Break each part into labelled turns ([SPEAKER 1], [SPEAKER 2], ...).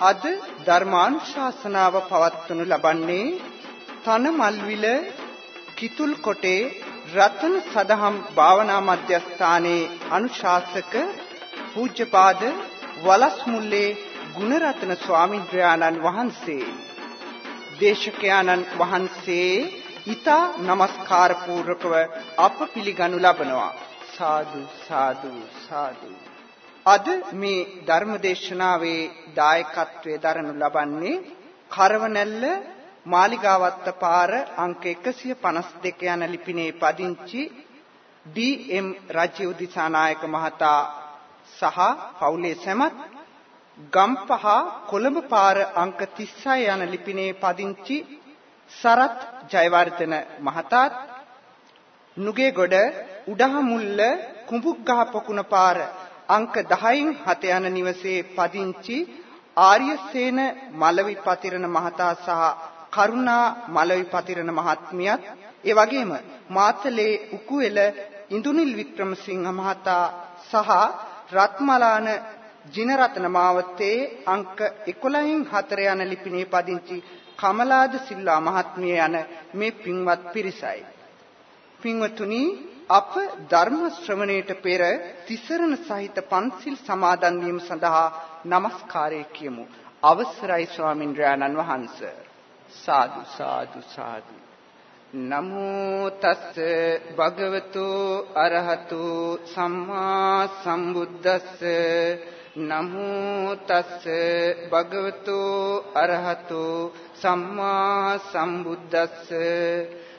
[SPEAKER 1] අද ධර්මානුශාසනාව පවත්වනු ලබන්නේ තනමල්විල කිතුල් කොටේ රතන සදහම් භාවනා මධ්‍යස්ථානයේ අනුශාසක පූජ්‍යපාද වලස්මුල්ලේ ගුණරත්න ස්වාමින්ද්‍රයාණන් වහන්සේ. දේශකයාණන් වහන්සේ ඊතා নমස්කාර පූර්වකව අප පිළිගනු ලබනවා. සාදු සාදු සාදු. අද මේ ධර්මදේශනාවේ දායකත්වයේ දරනු ලබන්නේ කරවනැල්ල මාලිගාවත්ත පාර අංක 152 යන ලිපිනේ පදිංචි ඩී.එම්. රජීව් දිසානායක මහතා සහ පවුලේ සැමත් ගම්පහ කොළඹ පාර අංක 36 යන ලිපිනේ පදිංචි සරත් ජයවර්ධන මහතාත් නුගේගොඩ උඩහමුල්ල කුඹුක්ගහ පොකුණ පාර අංක 10න් 7 යන නිවසේ පදිංචි ආර්යසේන මලවි පතිරණ මහතා සහ කරුණා මලවි පතිරණ මහත්මියත් ඒ වගේම මාතලේ උකුවෙල ඉඳුනිල් වික්‍රමසිංහ මහතා සහ රත්මලාන ජිනරත්න මාවතේ අංක 11න් 4 යන ලිපිනේ පදිංචි කමලාද සිල්වා මහත්මිය යන මේ පින්වත් පිරිසයි. පින්වතුනි අප ධර්ම ශ්‍රවණයට පෙර තිසරණ සහිත පන්සිල් සමාදන් වීම සඳහා নমස්කාරය කියමු. අවසරයි ස්වාමින්ද්‍රයන්න් වහන්සේ. සාදු සාදු සාදු. නමෝ තස් භගවතු අරහතු සම්මා සම්බුද්දස්ස නමෝ තස් භගවතු අරහතු සම්මා සම්බුද්දස්ස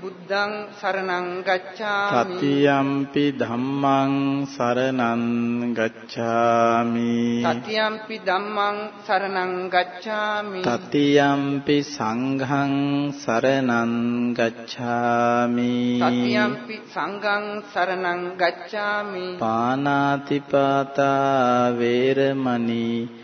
[SPEAKER 1] බුද්ධං සරණං ගච්ඡාමි।
[SPEAKER 2] තතියම්පි ධම්මං සරණං ගච්ඡාමි।
[SPEAKER 1] තතියම්පි ධම්මං සරණං ගච්ඡාමි।
[SPEAKER 2] තතියම්පි සංඝං සරණං ගච්ඡාමි।
[SPEAKER 1] තතියම්පි සංඝං සරණං ගච්ඡාමි।
[SPEAKER 2] පානාතිපාතා වේරමණී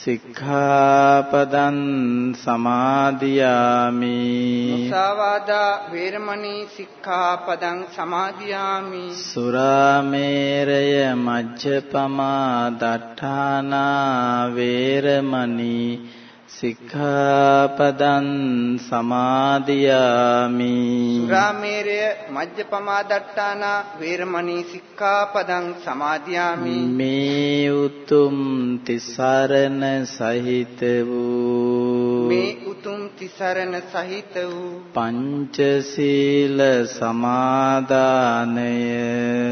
[SPEAKER 2] සික්ඛාපදං සමාදියාමි।
[SPEAKER 1] මුසාවාදා වේරමණී සික්ඛාපදං සමාදියාමි।
[SPEAKER 2] සුරාමේරය මජ්ජපමා දට්ඨානා වේරමණී සික්ඛාපදං සමාදියාමි।
[SPEAKER 1] සුරාමේරය මජ්ජපමාදට්ඨාන වේරමණී සික්ඛාපදං සමාදියාමි।
[SPEAKER 2] මේ උතුම් තිසරණ සහිත වූ
[SPEAKER 1] මේ උතුම් තිසරණ සහිත වූ
[SPEAKER 2] පංචශීල සමාදානය.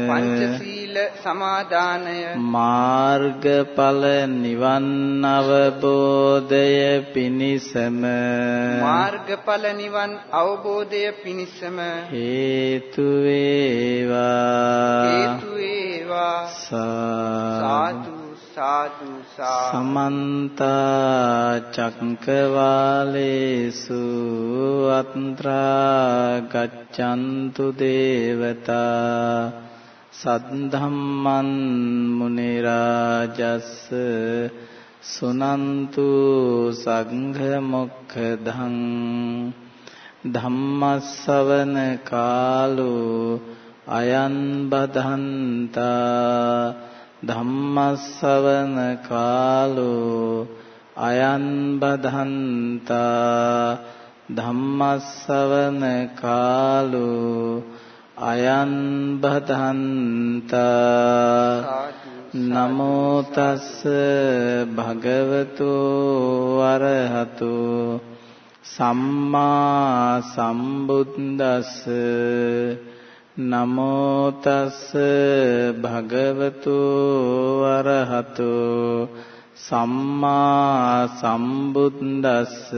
[SPEAKER 1] පංචශීල සමාදානය.
[SPEAKER 2] මාර්ගඵල නිවන් අවබෝධය පිණිසම.
[SPEAKER 1] මාර්ගඵල නිවන් අවබෝධය පිණිසම.
[SPEAKER 2] හේතු වේවා.
[SPEAKER 1] හේතු වේවා.
[SPEAKER 2] සාදු
[SPEAKER 1] සාදු සමන්ත
[SPEAKER 2] චක්කවාලේසු අත්‍රා ගච්ඡන්තු දේවතා සද්ධම්මන් මුනි රාජස් සුනන්තු සංඝ මොක්ඛදං ධම්මස්සවන කාලෝ අයන් බදන්තා ධම්මස්සවන කාලෝ අයන් බදන්තා ධම්මස්සවන කාලෝ අයන් බදන්තා නමෝ තස් භගවතු අරහතු සම්මා සම්බුද්දස්ස නමෝ තස් භගවතු අරහතු සම්මා සම්බුද්දස්ස.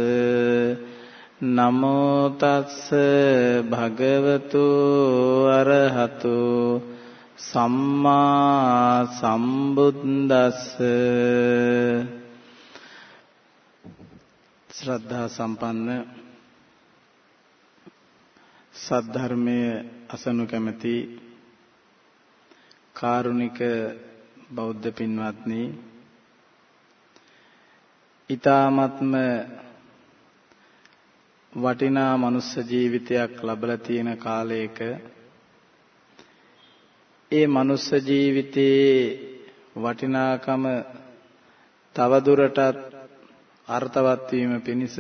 [SPEAKER 2] නමෝ තස් භගවතු අරහතු සම්මා සම්බුද්දස්ස. ශ්‍රද්ධා සම්පන්න සද්ධර්මයේ අසනු කැමැති කාරුණික බෞද්ධ පින්වත්නි ඊ타ත්ම වටිනා මනුස්ස ජීවිතයක් ලැබලා තියෙන කාලයක ඒ මනුස්ස ජීවිතයේ වටිනාකම තවදුරටත් අර්ථවත් වීම පිණිස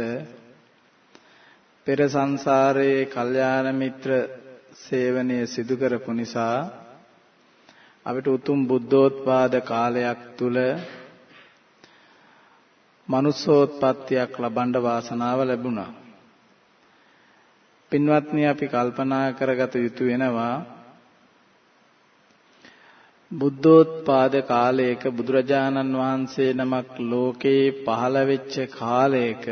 [SPEAKER 2] පෙර සංසාරයේ කල්යාණ මිත්‍ර සේවනය සිදු කරපු නිසා අපිට උතුම් බුද්ධෝත්පාද කාලයක් තුල මනුස්සෝත්පත්තියක් ලබන්න වාසනාව ලැබුණා. පින්වත්නි අපි කල්පනා කරගත යුතු වෙනවා බුද්ධෝත්පාද කාලයක බුදුරජාණන් වහන්සේ නමක් ලෝකේ පහළ වෙච්ච කාලයක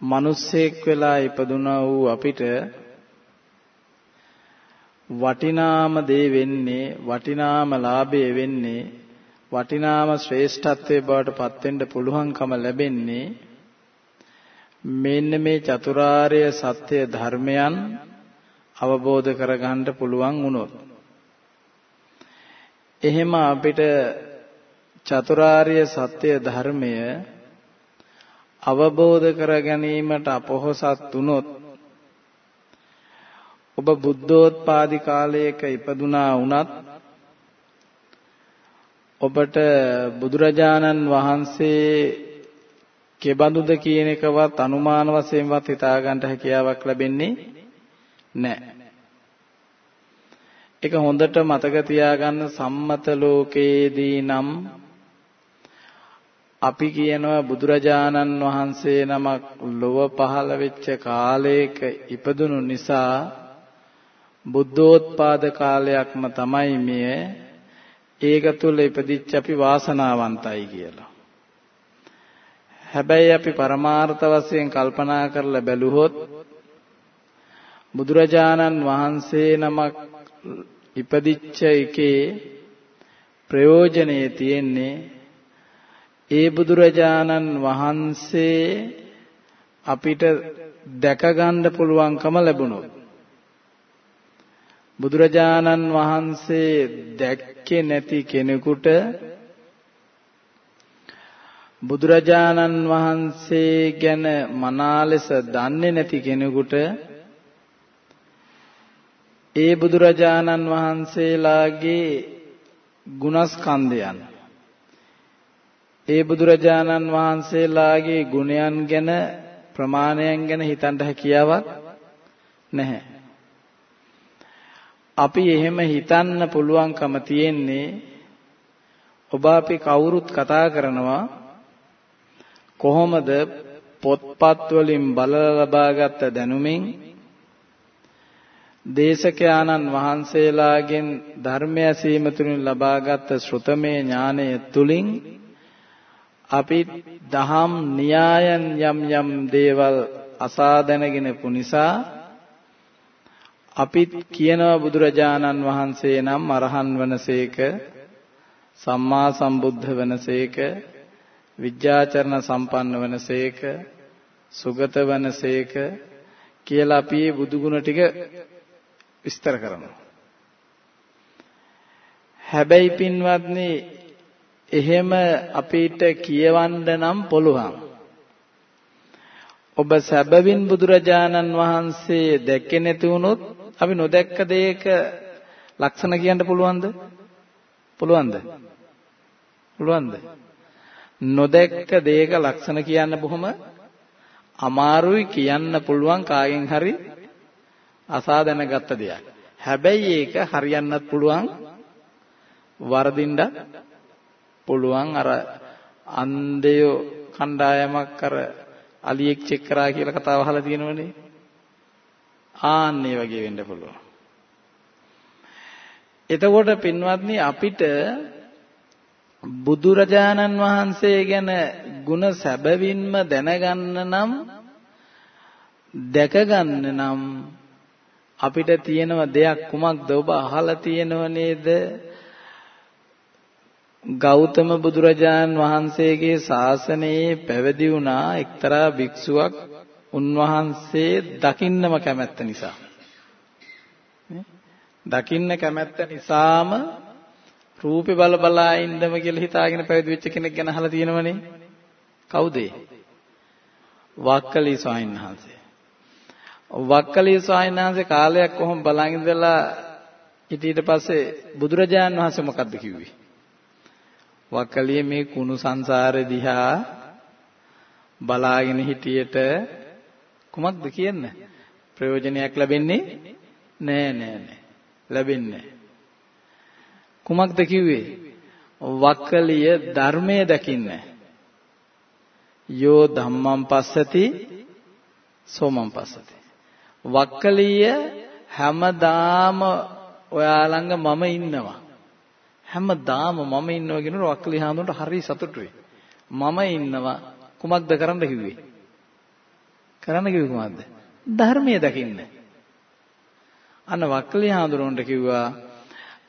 [SPEAKER 2] මිනිස්සෙක් වෙලා ඉපදුනා වූ අපිට වටිනාම දේ වෙන්නේ වටිනාම ලාභය වෙන්නේ වටිනාම ශ්‍රේෂ්ඨත්වයේ බවට පත් වෙන්න පුළුවන්කම ලැබෙන්නේ මෙන්න මේ චතුරාර්ය සත්‍ය ධර්මයන් අවබෝධ කරගන්න පුළුවන් වුණොත්. එහෙම අපිට චතුරාර්ය සත්‍ය ධර්මය අවබෝධ කර ගැනීමට අපොහසත් වුණොත් ඔබ බුද්ධෝත්පාදි කාලයක ඉපදුනා වුණත් ඔබට බුදුරජාණන් වහන්සේ කෙබඳුද කියන එකවත් අනුමාන වශයෙන්වත් හිතා ගන්න හැකියාවක් ලැබෙන්නේ නැහැ. ඒක හොඳට මතක තියාගන්න සම්මත ලෝකයේදී නම් අපි කියනවා බුදුරජාණන් වහන්සේ නමක් ලොව පහළ වෙච්ච කාලයක ඉපදුණු නිසා බුද්ධෝත්පාද කාලයක්ම තමයි මේ ඒක තුල ඉපදිච්ච අපි වාසනාවන්තයි කියලා. හැබැයි අපි පරමාර්ථ වශයෙන් කල්පනා කරලා බැලුවොත් බුදුරජාණන් වහන්සේ නමක් ඉපදිච්ච එකේ ප්‍රයෝජනේ තියෙන්නේ ඒ බුදුරජාණන් වහන්සේ අපිට දැක ගන්න පුළුවන්කම ලැබුණොත් බුදුරජාණන් වහන්සේ දැක්කේ නැති කෙනෙකුට බුදුරජාණන් වහන්සේ ගැන මනා ලෙස දන්නේ නැති කෙනෙකුට ඒ බුදුරජාණන් වහන්සේලාගේ ගුණස්කන්ධයන් ඒ බුදුරජාණන් වහන්සේලාගේ ගුණයන් ගැන ප්‍රමාණයන් ගැන හිතන්න හැකියාවක් නැහැ. අපි එහෙම හිතන්න පුළුවන්කම තියෙන්නේ ඔබ අපි කවුරුත් කතා කරනවා කොහොමද පොත්පත් වලින් බලලා ලබාගත් දැනුමින් දේශකයාණන් වහන්සේලාගෙන් ධර්මය ඇසීම තුලින් ලබාගත් ශ්‍රුතමේ ඥානය තුලින් අපි දහම් න්‍යායන් යම් යම් දේවල් අසා දැනගෙන පුනිසා අපිත් කියනවා බුදුරජාණන් වහන්සේ නම් අරහන් වනසේක සම්මා සම්බුද්ධ වනසේක විද්‍යාචරණ සම්පන්න වනසේක සුගත වනසේක කියලා අපි මේ බුදු ගුණ ටික විස්තර කරනවා. හැබැයි පින්වත්නි එහෙම අපිට කියවන්න නම් පුළුවන්. ඔබ සැබවින් බුදුරජාණන් වහන්සේ දැක්කේ නැති වුණොත් අපි නොදැක්ක දෙයක ලක්ෂණ කියන්න පුළුවන්ද? පුළුවන්ද? පුළුවන්ද? නොදැක්ක දෙයක ලක්ෂණ කියන්න බොහොම අමාරුයි කියන්න පුළුවන් කාගෙන් හරි අසා දැනගත්ත දෙයක්. හැබැයි ඒක හරියන්නත් පුළුවන් වරදින්න පුළුවන් අර අන්දයෝ කණ්ඩායමක් අර අලියෙක් චෙක් කරා කියලා කතාව අහලා තියෙනවනේ. ආන්න ඒ වගේ වෙන්න පුළුවන්. එතකොට පින්වත්නි අපිට බුදුරජාණන් වහන්සේ ගැන ಗುಣ සැබවින්ම දැනගන්න නම් දැකගන්න නම් අපිට තියෙනව දෙයක් කුමක්ද ඔබ අහලා තියෙනව නේද ගෞතම බුදුරජාන් වහන්සේගේ ශාසනයේ පැවිදි වුණා එක්තරා භික්ෂුවක් උන්වහන්සේ දකින්නම කැමැත්ත නිසා දකින්න කැමැත්ත නිසාම රූපේ බල බලා ඉන්නම කියලා හිතාගෙන පැවිදි වෙච්ච කෙනෙක් ගැන අහලා තියෙනවනේ. කවුද ඒ? වක්කලී ස්වාමීන් වහන්සේ. වක්කලී ස්වාමීන් වහන්සේ කාලයක් කොහොම බලන් ඉඳලා ඊට පස්සේ බුදුරජාන් වහන්සේ මොකද්ද කිව්වේ? වක්කලිය මේ කුණු සංසාර දිහා බලාගෙන හිටියට කුමක්ද කියන්න? ප්‍රයෝජනයක් ලැබෙන්නේ නෑ නෑ නෑ. ලැබෙන්නේ කුමක්ද කිව්වේ? වක්කලිය ධර්මය දකින්න. යෝ ධම්මං පස්සති සෝමං පස්සති. වක්කලිය හැමදාම ඔයා ළඟ මම ඉන්නවා. හැමදාම මම ඉන්නවා කියනකොට වක්කලිය හාමුදුරන්ට හරි සතුටුයි. මම ඉන්නවා කුමක්ද කරන්න කිව්වේ? කරන්න කිව්වේ කුමක්ද? ධර්මය දකින්න. අන්න වක්කලිය හාමුදුරන්ට කිව්වා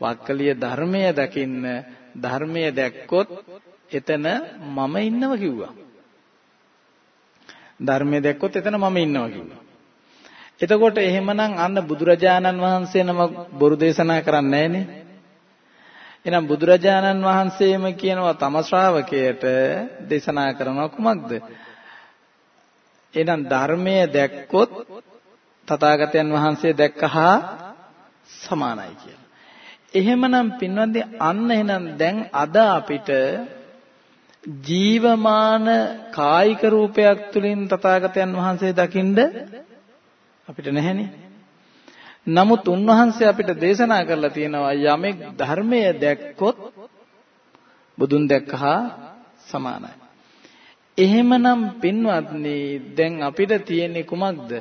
[SPEAKER 2] වක්කලිය ධර්මය දකින්න ධර්මය දැක්කොත් එතන මම ඉන්නව කිව්වා. ධර්මය දැක්කොත් එතන මම ඉන්නවා කිව්වා. එතකොට එහෙමනම් අන්න බුදුරජාණන් වහන්සේ නම බොරු දේශනා කරන්නේ නැහනේ. එහෙනම් බුදුරජාණන් වහන්සේම කියනවා තම ශ්‍රාවකයට දේශනා කරනවා කුමක්ද? එහෙනම් ධර්මය දැක්කොත් තථාගතයන් වහන්සේ දැක්කහා සමානයි කියලා. එහෙමනම් පින්වත්නි අන්න එහෙනම් දැන් අද අපිට ජීවමාන කායික රූපයක් තුලින් තථාගතයන් වහන්සේ දකින්ද අපිට නැහෙනේ. නමුත් උන්වහන්සේ අපිට දේශනා කරලා තියෙනවා යමෙක් ධර්මය දැක්කොත් බුදුන් දැක්කහා සමානයි. එහෙමනම් පින්වත්නි දැන් අපිට තියෙන්නේ කුමක්ද?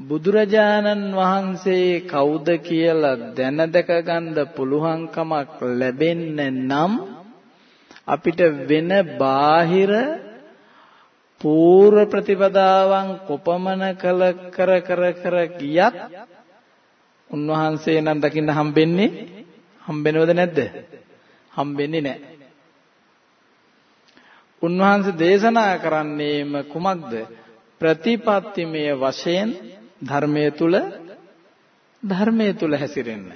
[SPEAKER 2] බුදුරජාණන් වහන්සේ කවුද කියලා දැන දැක ගන්න පුළුවන්කමක් ලැබෙන්නේ නම් අපිට වෙන බාහිර පූර්ව ප්‍රතිපදාවන් කොපමණ කල කර කර කර ගියත් උන්වහන්සේ නම් දකින්න හම්බෙන්නේ හම්බෙනවද නැද්ද හම්බෙන්නේ නැහැ උන්වහන්සේ දේශනා කරන්නේම කුමක්ද ප්‍රතිපත්තිමය වශයෙන් ධර්මයේ තුල ධර්මයේ තුල හැසිරෙන්න.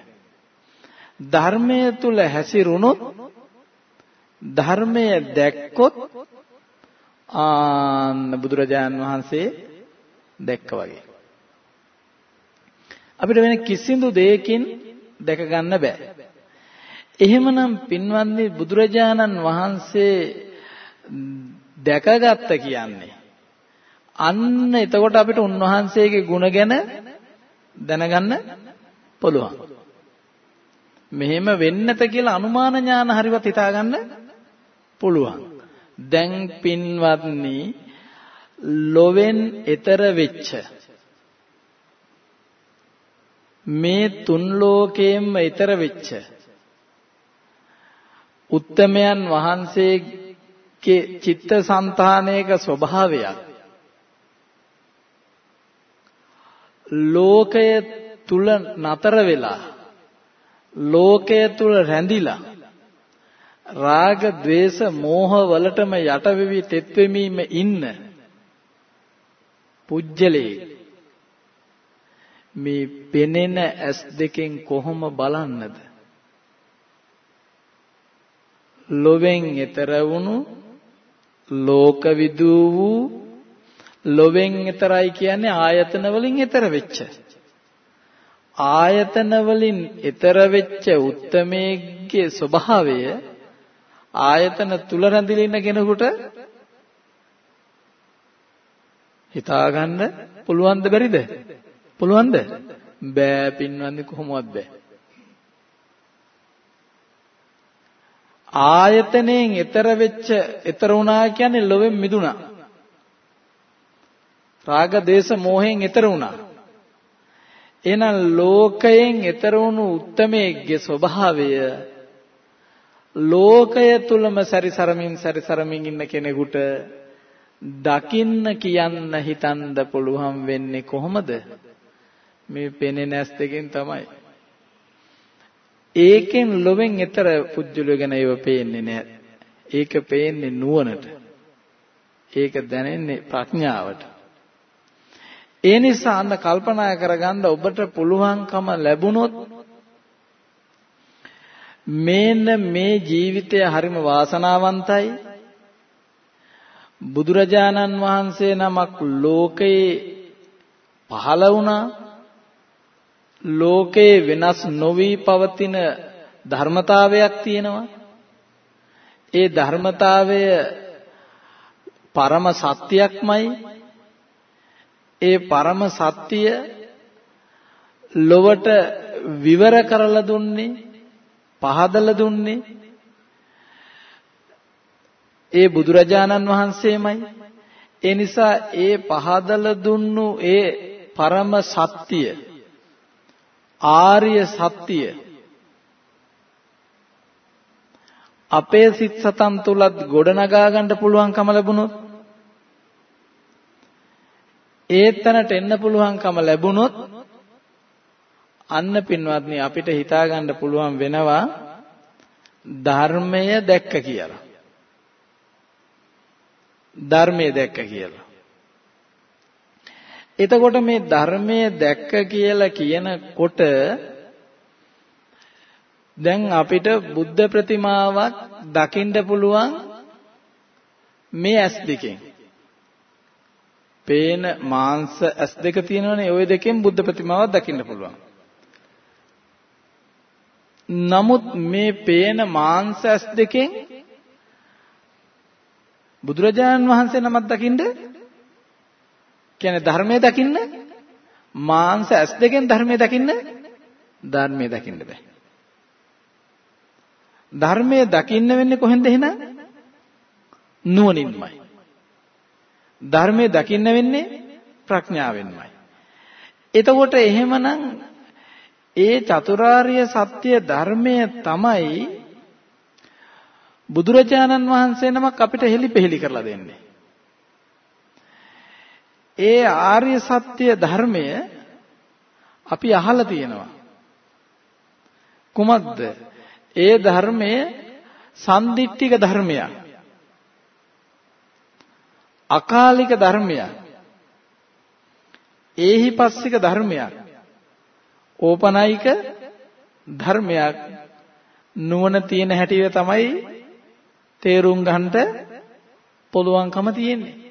[SPEAKER 2] ධර්මයේ තුල හැසිරුණොත් ධර්මය දැක්කොත් ආන්න බුදුරජාන් වහන්සේ දැක්ක වගේ. අපිට වෙන කිසිදු දෙයකින් දැක ගන්න බෑ. එහෙමනම් පින්වත්නි බුදුරජාණන් වහන්සේ දැකගත්ත කියන්නේ අන්න එතකොට අපිට උන්වහන්සේගේ ගුණ ගැන දැනගන්න පුළුවන්. මෙහෙම වෙන්නත කියලා අනුමාන ඥාන හරිවත් හිතාගන්න පුළුවන්. දැන් පින්වත්නි ලොවෙන් ඈතර වෙච්ච මේ තුන් ලෝකයෙන්ම ඈතර වෙච්ච උත්තමයන් වහන්සේගේ චිත්තසංතානයක ස්වභාවයක් ලෝකය තුල නතර වෙලා ලෝකය තුල රැඳිලා රාග ద్వේස මෝහ වලටම යටවෙවි තෙත් වෙමින් ඉන්න පුජ්‍යලේ මේ පෙනෙන ඇස් දෙකෙන් කොහොම බලන්නද? ලොවෙන් ඈතර වුණු ලෝකවිදූ වූ ලොවෙන් ඈතරයි කියන්නේ ආයතන වලින් ඈතර වෙච්ච ආයතන වලින් ඈතර වෙච්ච උත්තමයේ ස්වභාවය ආයතන තුල රැඳිලා ඉන්න කෙනෙකුට හිතාගන්න පුළුවන්ද බැරිද? පුළුවන්ද? බෑ පින්වන්දි කොහොමවත් බෑ. ආයතනයෙන් ඈතර වෙච්ච ඈතර වුණා කියන්නේ ලොවෙන් මිදුණා. රාග දේශ මොහෙන් ඈතර වුණා. එහෙනම් ලෝකයෙන් ඈතර වුණු උත්තමයේගේ ස්වභාවය ලෝකය තුලම සැරිසරමින් සැරිසරමින් ඉන්න කෙනෙකුට දකින්න කියන්න හිතන්න පුළුවන් වෙන්නේ කොහොමද? මේ පෙනෙන ඇස් දෙකෙන් තමයි. ඒකෙන් ලොවෙන් ඈතර පුජ්‍යලෝ ගැන ඒව පේන්නේ නැහැ. ඒක පේන්නේ නුවණට. ඒක දැනෙන්නේ ප්‍රඥාවට. ඒ නිසා අන්න කල්පනා කරගන්න ඔබට පුළුවන්කම ලැබුණොත් මේන මේ ජීවිතය හරිම වාසනාවන්තයි බුදුරජාණන් වහන්සේ නමක් ලෝකේ පහළ වුණා ලෝකේ වෙනස් නොවි පවතින ධර්මතාවයක් තියෙනවා. ඒ ධර්මතාවය පරම සත්‍යයක්මයි. ඒ පරම සත්‍ය ලොවට විවර කරලා දුන්නේ පහදලා දුන්නේ ඒ බුදුරජාණන් වහන්සේමයි. ඒ නිසා ඒ පහදලා දුන්නු ඒ පරම සත්‍ය ආර්ය සත්‍ය අපේ සිත් සතන් තුලත් ගොඩනගා ගන්න පුළුවන්කම ලැබුණොත් ඒතනට එන්න පුළුවන්කම ලැබුණොත් අන්න පින්වත්නි අපිට හිතා ගන්න පුළුවන් වෙනවා ධර්මය දැක්ක කියලා. ධර්මය දැක්ක කියලා. එතකොට මේ ධර්මය දැක්ක කියලා කියනකොට දැන් අපිට බුද්ධ ප්‍රතිමාවක් දකින්න පුළුවන් මේ ඇස් දෙකෙන්. පේන මාංශ ඇස් දෙක තියෙනවනේ ওই දෙකෙන් බුද්ධ ප්‍රතිමාවක් දකින්න පුළුවන්. නමුත් මේ පේන මාංශ ඇස් දෙකෙන් බුදුරජාණන් වහන්සේ නමක් දකින්න කියන්නේ ධර්මයේ දකින්න මාංශ ඇස් දෙකෙන් ධර්මයේ දකින්න ධර්මයේ දකින්න බෑ. ධර්මයේ දකින්න වෙන්නේ කොහෙන්ද එහෙනම්? නුවණින්මයි. ධර්මයේ දකින්න වෙන්නේ ප්‍රඥාවෙන්මයි. එතකොට එහෙමනම් ඒ චතුරාර්ය සත්‍ය ධර්මය තමයි බුදුරජාණන් වහන්සේ නමක් අපිට හෙලිපෙහෙලි කරලා දෙන්නේ. ඒ ආර්ය සත්‍ය ධර්මය අපි අහලා තියෙනවා. කුමක්ද? ඒ ධර්මය සම්දිට්ඨික ධර්මයක්. අකාලික ධර්මයක්. ඒහිපස්සික ධර්මයක්. ඕපනයික ධර්මයක් නුවණ තියෙන හැටිය තමයි තේරුම් ගන්නට පුළුවන්කම තියෙන්නේ.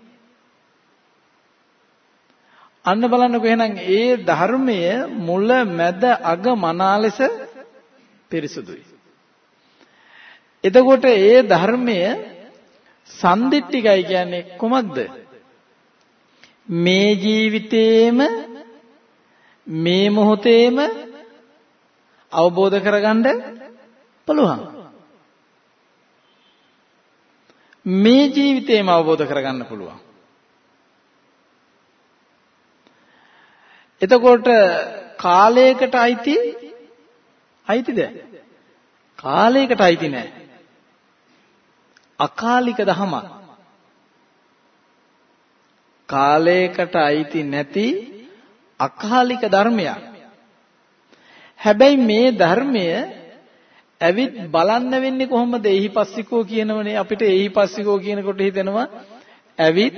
[SPEAKER 2] අන්න බලන්නකො එහෙනම් ඒ ධර්මය මුල මැද අග මනා ලෙස පිරිසුදුයි. එතකොට ඒ ධර්මය සම්දිට්ඨිකයි කියන්නේ කොමක්ද? මේ ජීවිතේම මේ මොහොතේම අවබෝධ කරගන්න පුළුවන්. මේ ජීවිතේම අවබෝධ කරගන්න පුළුවන්. එතකොට කාලයකට අයිති අයිතිද? කාලයකට අයිති නෑ. අකාලික දහමක්. කාලයකට අයිති නැති අකාලික ධර්මයක්. හැබැයි මේ ධර්මය ඇවිත් බලන්න වෙන්නේ කොහොමද? එහිපස්සිකෝ කියනවනේ අපිට එහිපස්සිකෝ කියනකොට හිතෙනවා ඇවිත්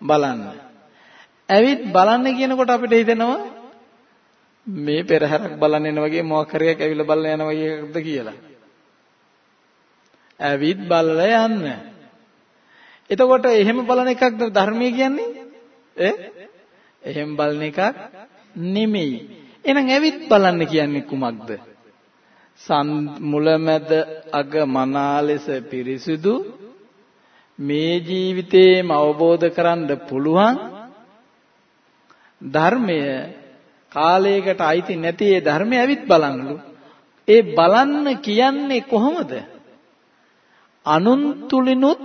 [SPEAKER 2] බලන්න. ඇවිත් බලන්න කියනකොට අපිට හිතෙනවා මේ පෙරහැරක් බලන්න එන වගේ මොකක් හරි එකක් ඇවිල්ලා බලන්න යන වගේ එකක්ද කියලා. ඇවිත් බලලා යන්න. එතකොට එහෙම බලන එකක්ද ධර්මයේ කියන්නේ? ඈ? එහෙම බලන එකක් නෙමෙයි. එහෙනම් ඇවිත් බලන්න කියන්නේ කුමක්ද? මුලමැද අග මනා ලෙස පිරිසිදු මේ ජීවිතේම අවබෝධ කරන්න පුළුවන් ධර්මය කාලයකට අයිති නැති ඒ ධර්මය ඇවිත් බලන්නලු. ඒ බලන්න කියන්නේ කොහොමද? අනුන් තුලිනුත්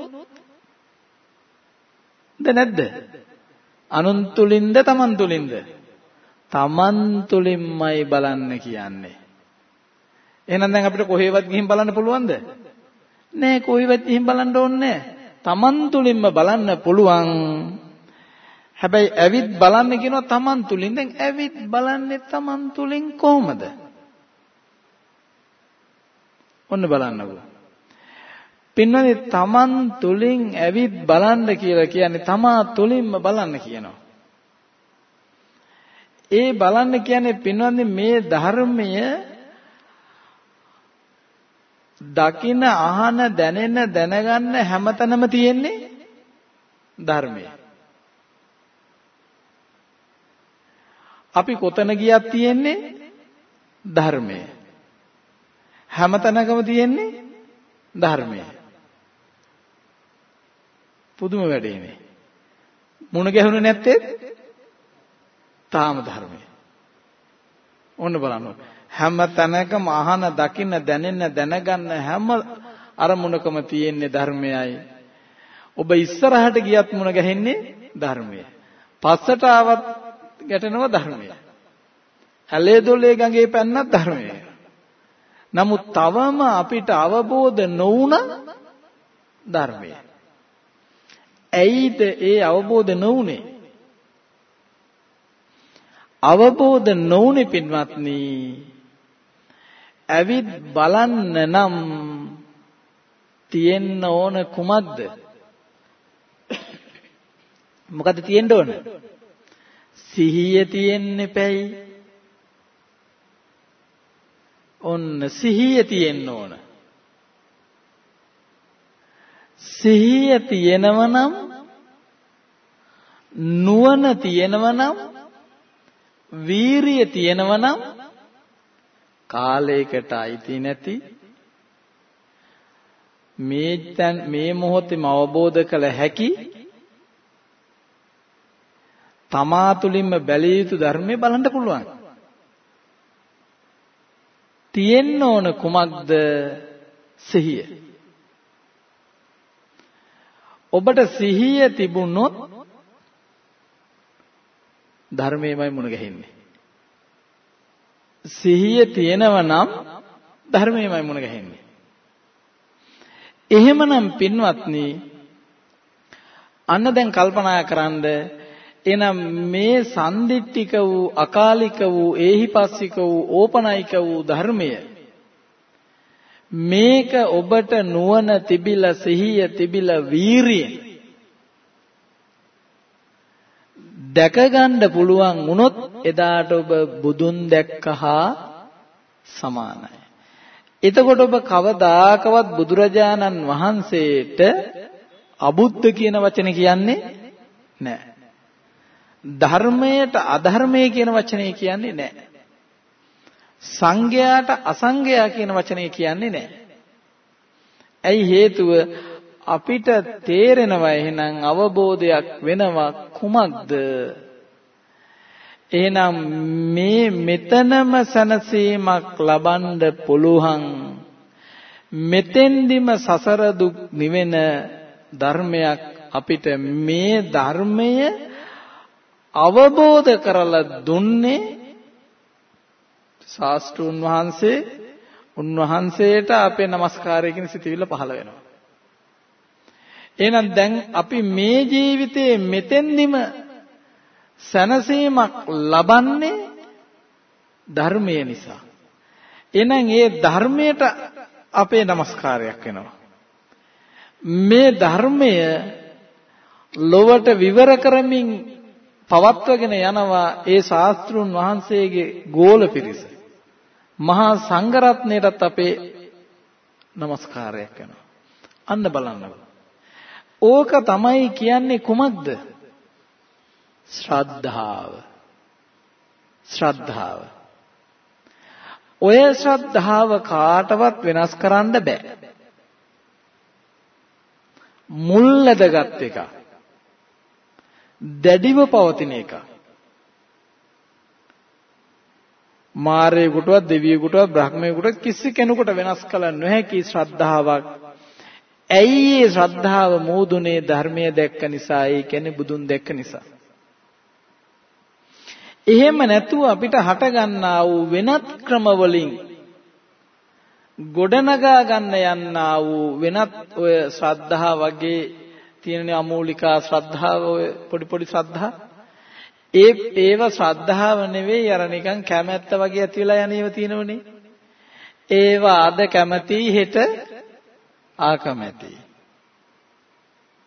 [SPEAKER 2] ද නැද්ද? අනුන් තුලින්ද තමන් තුලින්ද තමන් තුලින්මයි බලන්න කියන්නේ. එහෙනම් දැන් අපිට කොහෙවත් ගිහින් බලන්න පුළුවන්ද? නෑ කොහෙවත් ගිහින් බලන්න ඕනේ තමන් තුලින්ම බලන්න පුළුවන්. හැබැයි ඇවිත් බලන්න කියනවා තමන් තුලින්. දැන් ඇවිත් බලන්නේ තමන් තුලින් කොහොමද? ඔන්න බලන්නකෝ. පින්වනේ තමන් තුලින් ඇවිත් බලන්න කියලා කියන්නේ තමා තුලින්ම බලන්න කියනවා. ඒ බලන්න කියන්නේ පින්වන්නේ මේ ධර්මය දකින අහන දැනෙන දැනගන්න හැමතැනම තියෙන්නේ ධර්මය. අපි කොතන ගියත් තියෙන්නේ ධර්මය. හැමතැනකම තියෙන්නේ ධර්මය. පුදුම වැඩේනේ. මුණ ගැහුනේ නැත්තේ තාම ධර්මය. ඔන්න බලන්න. හැම තැනකම අහන දකින්න දැනෙන්න දැනගන්න හැම අරමුණකම තියෙන්නේ ධර්මයයි. ඔබ ඉස්සරහට ගියත් මුණ ගැහෙන්නේ ධර්මය. පස්සට ආවත් ගැටෙනව ධර්මය. ඇලේ දොලේ ගඟේ පැන්නත් ධර්මය. නමුත් තවම අපිට අවබෝධ නොවුන ධර්මය. ඇයිද ඒ අවබෝධ නොවුනේ? අවබෝධ නොවුනේ පින්වත්නි ඇවිත් බලන්න නම් තියෙන්න ඕන කුමක්ද? මොකද තියෙන්න ඕන? සිහිය තියෙන්න එපැයි. ඔන්න සිහිය තියෙන්න ඕන. සිහිය තියෙනව නම් නුවණ තියෙනව නම් වීරිය තියෙනව නම් කාලයකට අයිති නැති මේ තැන් මේ මොහොතේම අවබෝධ කළ හැකි තමා තුළින්ම බැලිය යුතු ධර්මයේ බලන්න පුළුවන්. තියෙන්න ඕන කුමක්ද සිහිය. ඔබට සිහිය තිබුණොත් ධර්මයමයි මුණ ගැහෙන්නේ. සිහිය තියෙනව නම් ධර්මයමයි මුණ ගැහෙන්නේ. එහෙමනම් පින්වත්නි අන්න දැන් කල්පනා කරන්ද එනම් මේ සම්දිට්ඨික වූ අකාලික වූ ඒහිපස්සික වූ ඕපනයික වූ ධර්මය මේක ඔබට නුවණ තිබිලා සිහිය තිබිලා වීරියෙන් දැක ගන්න පුළුවන් වුණොත් එදාට ඔබ බුදුන් දැක්කහා සමානයි. එතකොට ඔබ කවදාකවත් බුදුරජාණන් වහන්සේට අබුද්ධ කියන වචනේ කියන්නේ නැහැ. ධර්මයට අධර්මය කියන වචනේ කියන්නේ නැහැ. සංඝයාට අසංඝයා කියන වචනේ කියන්නේ නැහැ. ඇයි හේතුව අපිට තේරෙනවා එහෙනම් අවබෝධයක් වෙනවා කුමක්ද එහෙනම් මේ මෙතනම සනසීමක් ලබන්න පුළුවන් මෙතෙන්දිම සසර දුක් නිවෙන ධර්මයක් අපිට මේ ධර්මය අවබෝධ කරලා දුන්නේ ශාස්ත්‍රුන් වහන්සේ උන්වහන්සේට අපේ নমස්කාරයකින් සිතවිල්ල පහළ වෙනවා. එහෙනම් දැන් අපි මේ ජීවිතයේ මෙතෙන්දිම සැනසීමක් ලබන්නේ ධර්මය නිසා. එහෙනම් ඒ ධර්මයට අපේ নমස්කාරයක් වෙනවා. මේ ධර්මය ලොවට විවර කරමින් පවත්වගෙන යනවා ඒ ශාස්ත්‍රුන් වහන්සේගේ ගෝල පිරිස. මහා සංඝරත්නයටත් අපේ নমස්කාරයක් වෙනවා. අන්න බලන්න. ඕක තමයි කියන්නේ කුමක්ද? ශ්‍රද්ධාව. ශ්‍රද්ධාව. ඔය ශ්‍රද්ධාව කාටවත් වෙනස් කරන්න බෑ. මුල්ලදගත් එක. දැඩිව පවතින එක. මාරයෙකුටවත් දෙවියෙකුටවත් බ්‍රහ්මයෙකුටවත් කිසි කෙනෙකුට වෙනස් කළ නොහැකි ශ්‍රද්ධාවක්. ඇයි ඒ ශ්‍රද්ධාව මෝදුනේ ධර්මයේ දැක්ක නිසා ඒ කියන්නේ බුදුන් දැක්ක නිසා. එහෙම නැතුව අපිට හට ගන්නා වූ වෙනත් ක්‍රම වලින් ගොඩනගා ගන්න යන්නා වූ වෙනත් ඔය ශ්‍රද්ධා වගේ තියෙන අමූලිකා ශ්‍රද්ධාව ඔය පොඩි පොඩි ශ්‍රද්ධා. ඒ ඒව ශ්‍රද්ධාව නෙවෙයි අර නිකන් කැමැත්ත වගේ ඇති වෙලා යන ඒවා තියෙනවනේ. ඒව අද කැමැති හෙට ආකමැති.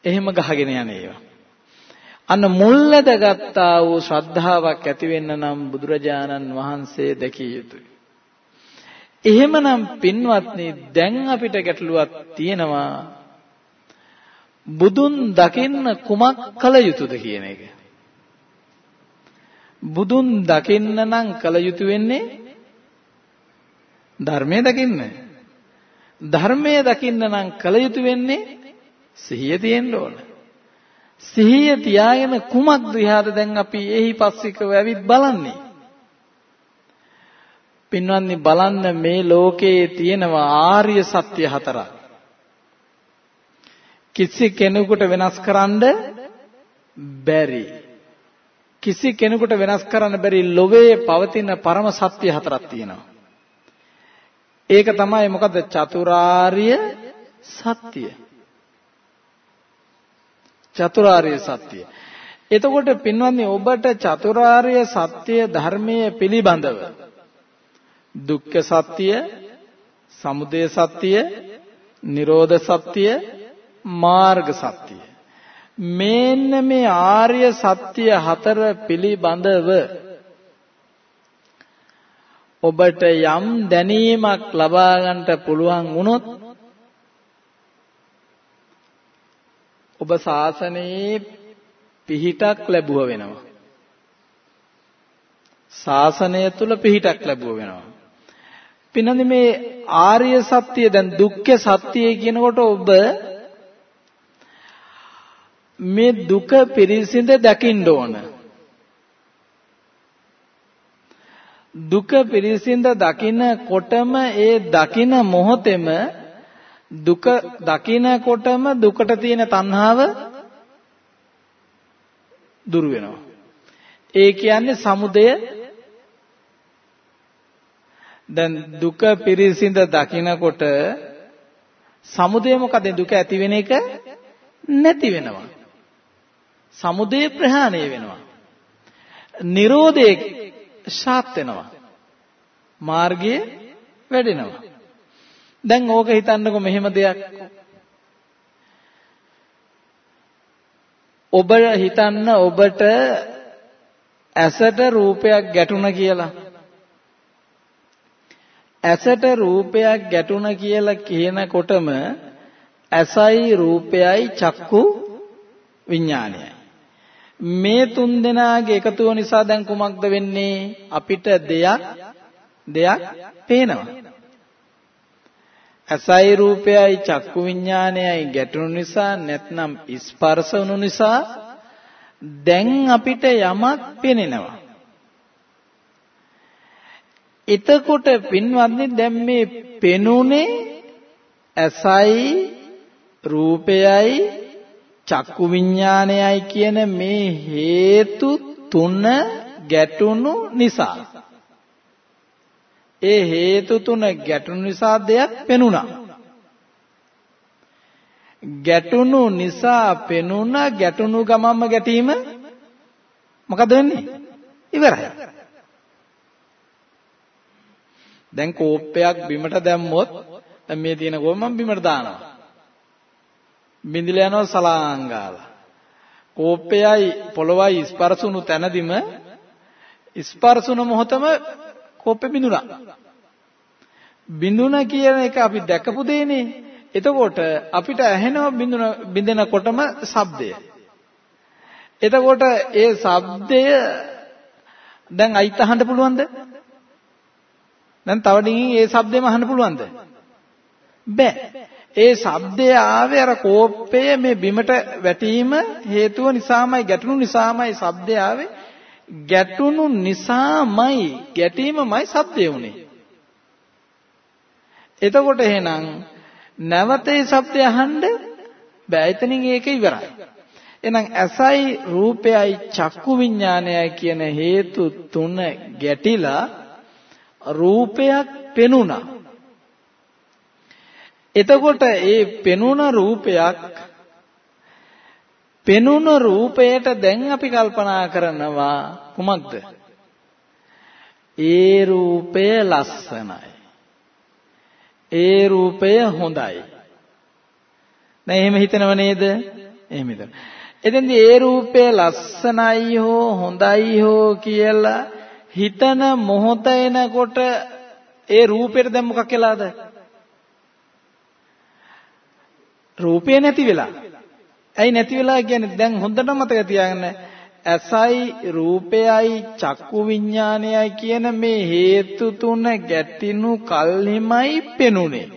[SPEAKER 2] එහෙම ගහගෙන යන ඒවා. අන්න මුල්ලද ගත්තා වූ ශ්‍රද්ධාවක් ඇති වෙන්න නම් බුදුරජාණන් වහන්සේ දැකිය යුතුයි. එහෙමනම් පින්වත්නි දැන් අපිට ගැටලුවක් තියෙනවා. බුදුන් දකින්න කුමක් කළ යුතුද කියන එක. බුදුන් දකින්න නම් කළ යුතු වෙන්නේ ධර්මයේ දකින්න. ධර්මයේ දකින්න නම් කළ යුතු වෙන්නේ සිහිය තියෙන්න ඕනේ. සිහිය තියාගෙන කුමක්ද ඉහාට දැන් අපි එහි පස්සිකව ඇවිත් බලන්නේ පින්වත්නි බලන්න මේ ලෝකයේ තියෙනවා ආර්ය සත්‍ය හතරක් කිසි කෙනෙකුට වෙනස් කරන්න බැරි. කිසි කෙනෙකුට වෙනස් කරන්න බැරි ලෝකයේ පවතින පරම සත්‍ය හතරක් තියෙනවා. ඒක තමයි මොකද චතුරාර්ය සත්‍ය. චතුරාර්ය සත්‍ය. එතකොට පින්වත්නි ඔබට චතුරාර්ය සත්‍ය ධර්මයේ පිළිබඳව දුක්ඛ සත්‍ය, සමුදය සත්‍ය, නිරෝධ සත්‍ය, මාර්ග සත්‍ය. මේන්න මේ ආර්ය සත්‍ය හතර පිළිබඳව ඔබට යම් දැනීමක් ලබා ගන්නට පුළුවන් වුණොත් ඔබ ශාසනයේ පිහිටක් ලැබුව වෙනවා. ශාසනය තුල පිහිටක් ලැබුව වෙනවා. පින්නන්නේ මේ ආර්ය සත්‍ය දැන් දුක්ඛ සත්‍ය කියනකොට ඔබ මේ දුක පිරිසිඳ දකින්න ඕන. දුක පිරිසිඳ දකිනකොටම ඒ දකින මොහොතේම දුක දකිනකොටම දුකට තියෙන තණ්හාව දුර වෙනවා. ඒ කියන්නේ සමුදය දැන් දුක පිරිසිඳ දකිනකොට සමුදය මොකද දුක ඇති වෙන එක නැති වෙනවා. සමුදය ප්‍රහාණය වෙනවා. නිරෝධය ශාත් වෙනවා. මාර්ගය වැඩෙනවා. දැන් ඕක හිතන්නකො මෙහෙම දෙයක්. ඔබ හිතන්න ඔබට ඇසට රූපයක් ගැටුණ කියලා. ඇසට රූපයක් ගැටුණ කියලා කියනකොටම ඇසයි රූපයයි චක්කු විඥානයයි. මේ තුන් දෙනාගේ එකතුව නිසා දැන් කුමක්ද වෙන්නේ? අපිට දෙයක් දෙයක් පේනවා. ඇසයි රූපයයි චක්කු විඥානයයි ගැටුණු නිසා නැත්නම් ස්පර්ශ වුණු නිසා දැන් අපිට යමක් පෙනෙනවා. එතකොට පින්වත්නි දැන් මේ පෙනුනේ ඇසයි රූපයයි චක්කු විඥානයයි කියන මේ හේතු තුන ගැටුණු නිසා ඒ හේතු තුන ගැටුණු නිසා දෙයක් පෙනුණා. ගැටුණු නිසා පෙනුණ ගැටුණු ගමම්ම ගැටීම මොකද වෙන්නේ? ඉවරයි. දැන් කෝප්පයක් බිමට දැම්මොත් දැන් මේ තියෙන කෝප මම බිමට දානවා. බින්දිලා යනවා සලාංගාලා. කෝප්පයයි පොළොවයි ස්පර්ශුණු තැනදිම ස්පර්ශුන මොහොතම කෝප්පෙ බිඳුණා. බිඳුණ කියන එක අපි දැකපු දෙන්නේ. එතකොට අපිට ඇහෙනව බිඳුන බින්දෙනකොටම ශබ්දය. එතකොට ඒ ශබ්දය දැන් අයිත් අහන්න පුළුවන්ද? දැන් තව ඩිංගින් ඒ ශබ්දෙම අහන්න පුළුවන්ද? බෑ. ඒ ශබ්දය ආවේ අර කෝප්පය මේ බිමට වැටීම හේතුව නිසාමයි ගැටුණු නිසාමයි ශබ්දය ආවේ. ගැටුණු නිසාමයි ගැටීමමයි ශබ්දය උනේ. එතකොට එහෙනම් නැවතේ ශබ්දය අහන්න බෑ. එතනින් ඒක ඉවරයි. එහෙනම් ඇසයි රූපයයි චක්කු විඥානයයි කියන හේතු තුන ගැටිලා රූපයක් පෙනුණා. එතකොට ඒ පෙනුන රූපයක් පෙනුන රූපයට දැන් අපි කල්පනා කරනවා කුමක්ද? ඒ රූපය ලස්සනයි. ඒ රූපය හොඳයි. දැන් එහෙම හිතනව නේද? එහෙම හිතනවා. එතෙන්දී ඒ රූපය ලස්සනයි හෝ හොඳයි හෝ කියලා හිතන මොහොත එනකොට ඒ රූපෙට දැන් මොකක් වෙලාද? රූපේ නැති වෙලා. ඇයි නැති වෙලා කියන්නේ දැන් හොඳට මතක තියාගන්න ඇසයි රූපයයි චක්කු විඥානයයි කියන මේ හේතු තුන ගැටිනු කල්හිමයි පෙනුනේ.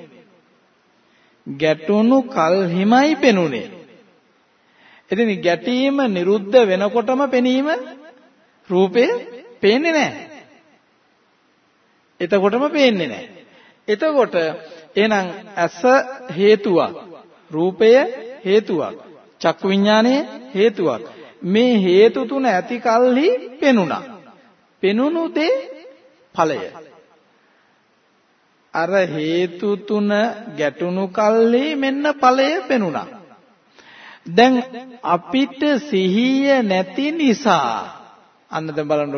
[SPEAKER 2] ගැටුණු කල්හිමයි පෙනුනේ. ඉතින් ගැටීම නිරුද්ධ වෙනකොටම පෙනීම රූපය පේන්නේ නැහැ. එතකොටම පේන්නේ නැහැ. එතකොට එහෙනම් ඇස හේතුවක්, රූපය හේතුවක්, චක්කු විඥානය හේතුවක්. මේ හේතු තුන ඇති කල්හි පෙනුණා. පෙනුණු දේ ඵලය. අර හේතු තුන ගැටුණු කල්හි මෙන්න ඵලය පෙනුණා. දැන් අපිට සිහිය නැති නිසා අන්න දැන් බලන්න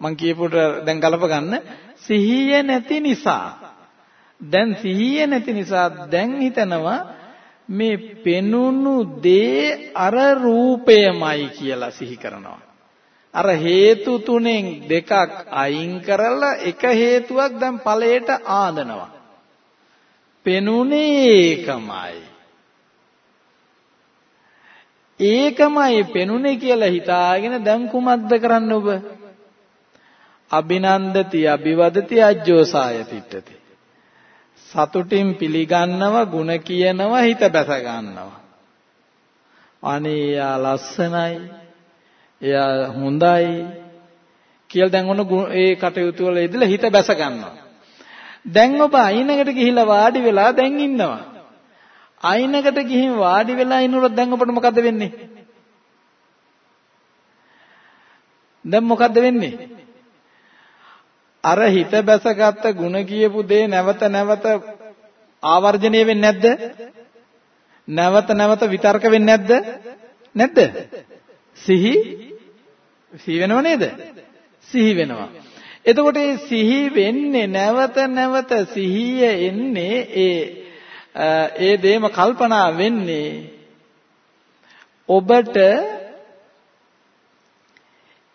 [SPEAKER 2] මං කියපුවට දැන් ගලප ගන්න සිහිය නැති නිසා දැන් සිහිය නැති නිසා දැන් හිතනවා මේ පෙනුණු දේ අර රූපයමයි කියලා සිහි කරනවා අර හේතු තුනෙන් දෙකක් අයින් කරලා එක හේතුවක් දැන් ඵලයට ආදනවා පෙනුනේ ඒකමයි ඒකමයි පෙනුනේ කියලා හිතාගෙන දැන් කුමක්ද කරන්න ඔබ? අභිනන්දති අභිවදති අජ්ජෝසාය තිට්ඨති. සතුටින් පිළිගන්නව ಗುಣ කියනව හිත බැස ගන්නවා. අනේ යා ලස්සනයි. එයා හොඳයි කියලා දැන් ඔන්න ඒ කටයුතු වල ඉදලා හිත බැස ගන්නවා. දැන් ඔබ අයිනකට ගිහිල්ලා වාඩි වෙලා දැන් ඉන්නවා. අයිනකට ගිහින් වාඩි වෙලා ඉන්නකොට දැන් අපිට මොකද වෙන්නේ? දැන් මොකද්ද වෙන්නේ? අර හිත බැසගත්ත ಗುಣ කියපු දේ නැවත නැවත ආවර්ජණය වෙන්නේ නැද්ද? නැවත නැවත විතර්ක වෙන්නේ නැද්ද? නැද්ද? සිහි සිහි වෙනව නේද? සිහි වෙනවා. එතකොට මේ සිහි වෙන්නේ නැවත නැවත සිහිය එන්නේ ඒ ඒ දේම කල්පනා වෙන්නේ ඔබට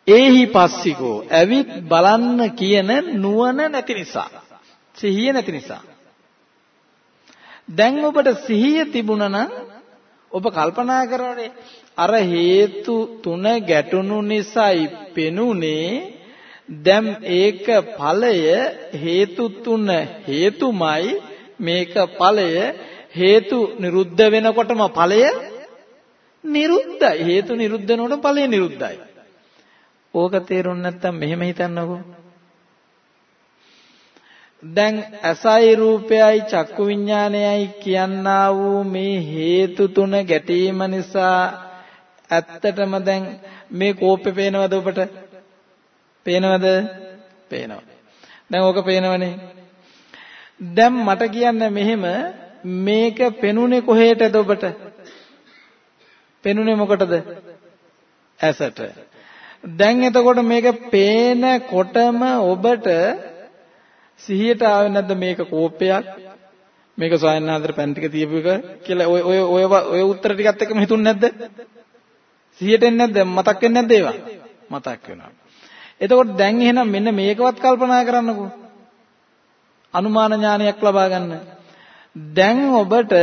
[SPEAKER 2] ඒහි පස්සිකෝ ඇවිත් බලන්න කියන නුවණ නැති නිසා සිහිය නැති නිසා දැන් ඔබට සිහිය තිබුණා නම් ඔබ කල්පනා කරන්නේ අර හේතු තුන ගැටුණු නිසායි පෙනුනේ දැන් ඒක ඵලය හේතු තුන හේතුමයි මේක ඵලය හේතු නිරුද්ධ වෙනකොටම ඵලය නිරුද්ධයි. හේතු නිරුද්ධ වෙනකොට ඵලය නිරුද්ධයි. ඕක තේරුම් නැත්තම් මෙහෙම හිතන්නකෝ. දැන් අසයි රූපයයි චක්කු විඥානයයි කියනා වූ මේ හේතු තුන ගැටීම නිසා ඇත්තටම දැන් මේ කෝප්පේ පේනවද ඔබට? පේනවද? පේනවා. දැන් ඕක පේනවනේ. දැන් මට කියන්න මෙහෙම මේක පෙනුනේ කොහෙටද ඔබට? පෙනුනේ මොකටද? ඇසට. දැන් එතකොට මේක පේනකොටම ඔබට සිහියට ආවේ නැද්ද මේක කෝපයක්? මේක සොයන්නාතර පැන් ටික තියපු එක කියලා ඔය ඔය ඔය ඔය උත්තර ටිකත් එක්කම හිතුන්නේ නැද්ද? සිහියට එන්නේ නැද්ද? මතක් වෙන්නේ නැද්ද ඒවා? මතක් වෙනවා. එතකොට දැන් එහෙනම් මෙන්න මේකවත් කල්පනා කරන්නකෝ. අනුමාන ඥානයක් ලබා ගන්න. දැන් ඔබට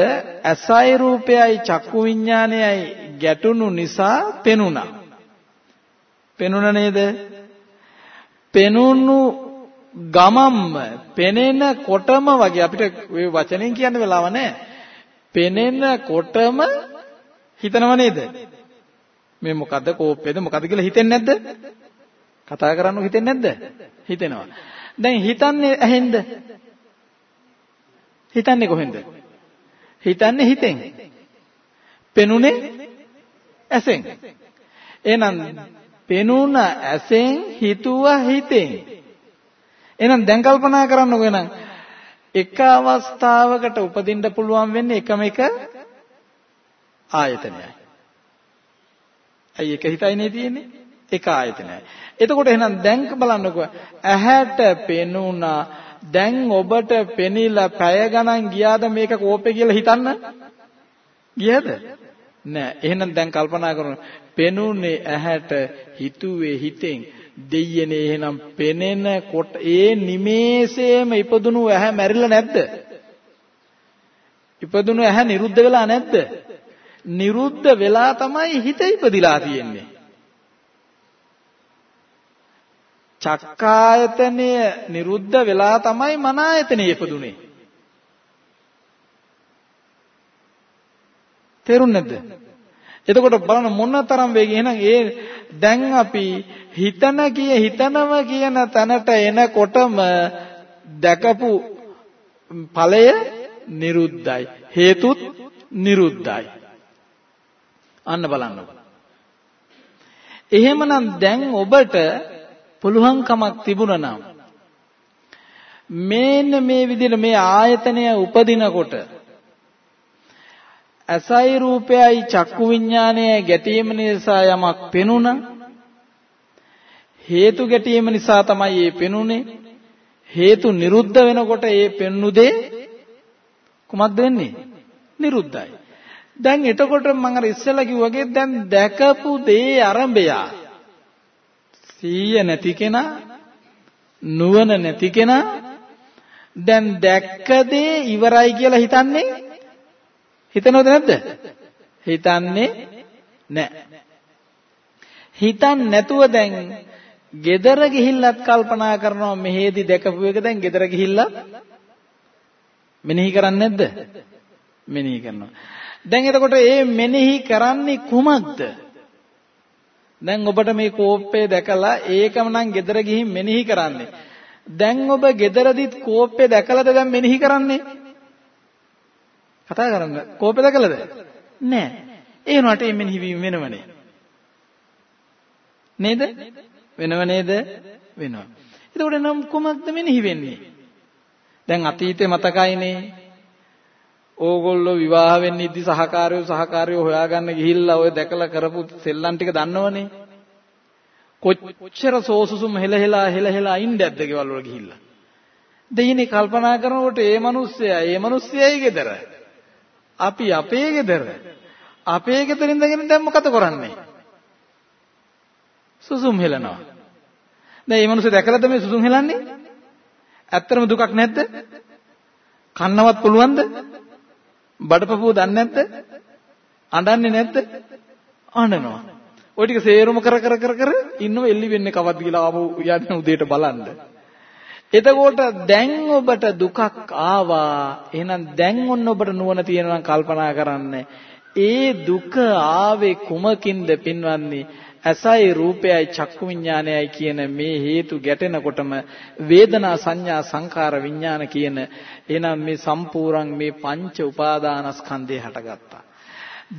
[SPEAKER 2] ඇසයි රූපයයි චක්කු විඥානයයි ගැටුණු නිසා පෙනුණා. පෙනුණ නේද? පෙනුණු ගමම්ම පෙනෙනකොටම වගේ අපිට ওই වචනෙන් කියන්න වෙලාව නැහැ. පෙනෙනකොටම හිතනව නේද? මේ මොකද්ද කෝප්පේද මොකද්ද කියලා හිතෙන්නේ නැද්ද? කතා කරන්න හිතෙන්නේ නැද්ද? හිතෙනවා. දැන් හිතන්නේ ඇහෙන්ද? හිතන්නේ කොහෙන්ද? හිතන්නේ හිතෙන්. පෙනුනේ ඇසෙන්. එහෙනම් පෙනුන ඇසෙන් හිතුවා හිතෙන්. එහෙනම් දැන් කල්පනා කරන්නකෝ එහෙනම් එක අවස්ථාවකට උපදින්න පුළුවන් වෙන්නේ එකම එක ආයතනයයි. ඇයි එක හිතයිනේ තියෙන්නේ? එක ආයතනයයි. එතකොට එහෙනම් දැන් බලන්නකෝ ඇහැට පෙනුණා දැන් ඔබට පෙනිලා පැය ගණන් ගියාද මේක කෝපේ කියලා හිතන්න? ගියද? නෑ. එහෙනම් දැන් කල්පනා කරමු. පෙනුනේ ඇහැට හිතුවේ හිතෙන් දෙයියනේ එහෙනම් පෙනෙනකොට ඒ නිමේෂයේම ඉපදුණු ඇහැ මැරිලා නැද්ද? ඉපදුණු ඇහැ නිරුද්ධ වෙලා නැද්ද? නිරුද්ධ වෙලා තමයි හිත ඉපදිලා තියෙන්නේ. චක්කායතනය නිරුද්ධ වෙලා තමයි මන ආයතනය ඉපදුනේ. තේරුන්නේ නැද්ද? එතකොට බලන්න මොන තරම් වේගයෙන් එහෙනම් ඒ දැන් අපි හිතන කිය හිතනව කියන තැනට එනකොටම දැකපු ඵලය නිරුද්ධයි. හේතුත් නිරුද්ධයි. අන්න බලන්නකො එහෙමනම් දැන් ඔබට පුළුවන්කමක් තිබුණා නම් මේන්න මේ විදිහට මේ ආයතනය උපදිනකොට අසයි රූපයයි චක්කු විඥානයයි ගැටීම නිසා යමක් පෙනුණා. හේතු ගැටීම නිසා තමයි ඒ පෙනුනේ. හේතු නිරුද්ධ වෙනකොට ඒ පෙන්නු දේ කුමක්ද වෙන්නේ? නිරුද්ධයි. දැන් එතකොට මම අර ඉස්සෙල්ලා කිව්වාගේ දැන් දැකපු දේ අරඹයා සීය නැති කෙනා නුවණ නැති කෙනා දැන් දැක්ක දේ ඉවරයි කියලා හිතන්නේ හිතනවද නැද්ද? හිතන්නේ නැහැ හිතන්නේ නැතුව දැන් gedara ගිහිල්ලත් කල්පනා කරනවා මෙහෙදි දැකපු එක දැන් gedara ගිහිල්ලා මෙනෙහි කරන්නේ නැද්ද? මෙනෙහි කරනවා. දැන් එතකොට මේ මෙනෙහි කරන්නේ කුමක්ද? දැන් ඔබට මේ කෝප්පේ දැකලා ඒකම නම් gedara ගිහින් මෙනෙහි කරන්නේ. දැන් ඔබ gedaradit කෝප්පේ දැකලාද දැන් මෙනෙහි කරන්නේ? කතා කරන්න. කෝප්පේ දැකලාද? නෑ. ඒ වුණාට මේ මෙනෙහි වීම වෙනවනේ. නේද? වෙනව නේද? වෙනවා. එතකොට නම් කොහොමද මෙනෙහි වෙන්නේ? දැන් අතීතේ මතකයිනේ ඕගොල්ලෝ විවාහ වෙන්න ඉද්දි සහකාරයෝ සහකාරයෝ හොයාගන්න ගිහිල්ලා ඔය දැකලා කරපු සෙල්ලම් ටික දන්නවනේ. කොච්චර සෝසුසුම් හෙලහෙලා හෙලහෙලා ඉන්නේද්ද ගෙවල් වල ගිහිල්ලා. දෙයිනේ කල්පනා කරනකොට ඒ මිනිස්සයා ඒ මිනිස්සයයි ගෙදර. අපි අපේ ගෙදර. අපේ ගෙදර ඉඳගෙන දැන් මොකද කරන්නේ? සුසුම් හෙලනවා. දැන් මේ මිනිස්සු දැකලාද මේ සුසුම් හෙලන්නේ? ඇත්තටම දුකක් නැද්ද? කන්නවත් පුළුවන්ද? බඩපපුව දන්නේ නැද්ද? අඬන්නේ නැද්ද? අඬනවා. ওই ටික සේරුම කර කර කර කර ඉන්නව එල්ලි වෙන්නේ කවද්ද කියලා ආපහු යන්නේ උදේට බලන්න. එතකොට දැන් ඔබට දුකක් ආවා. එහෙනම් දැන් ඔන්න ඔබට නුවණ තියෙනවා කල්පනා කරන්න. ඒ දුක ආවේ කුමකින්ද පින්වන්නේ? ඇසයි රූපයයි චක්කු විඥානයයි කියන මේ හේතු ගැටෙනකොටම වේදනා සංඥා සංකාර විඥාන කියන එහෙනම් මේ සම්පූර්ණ මේ පංච උපාදානස්කන්ධය හටගත්තා.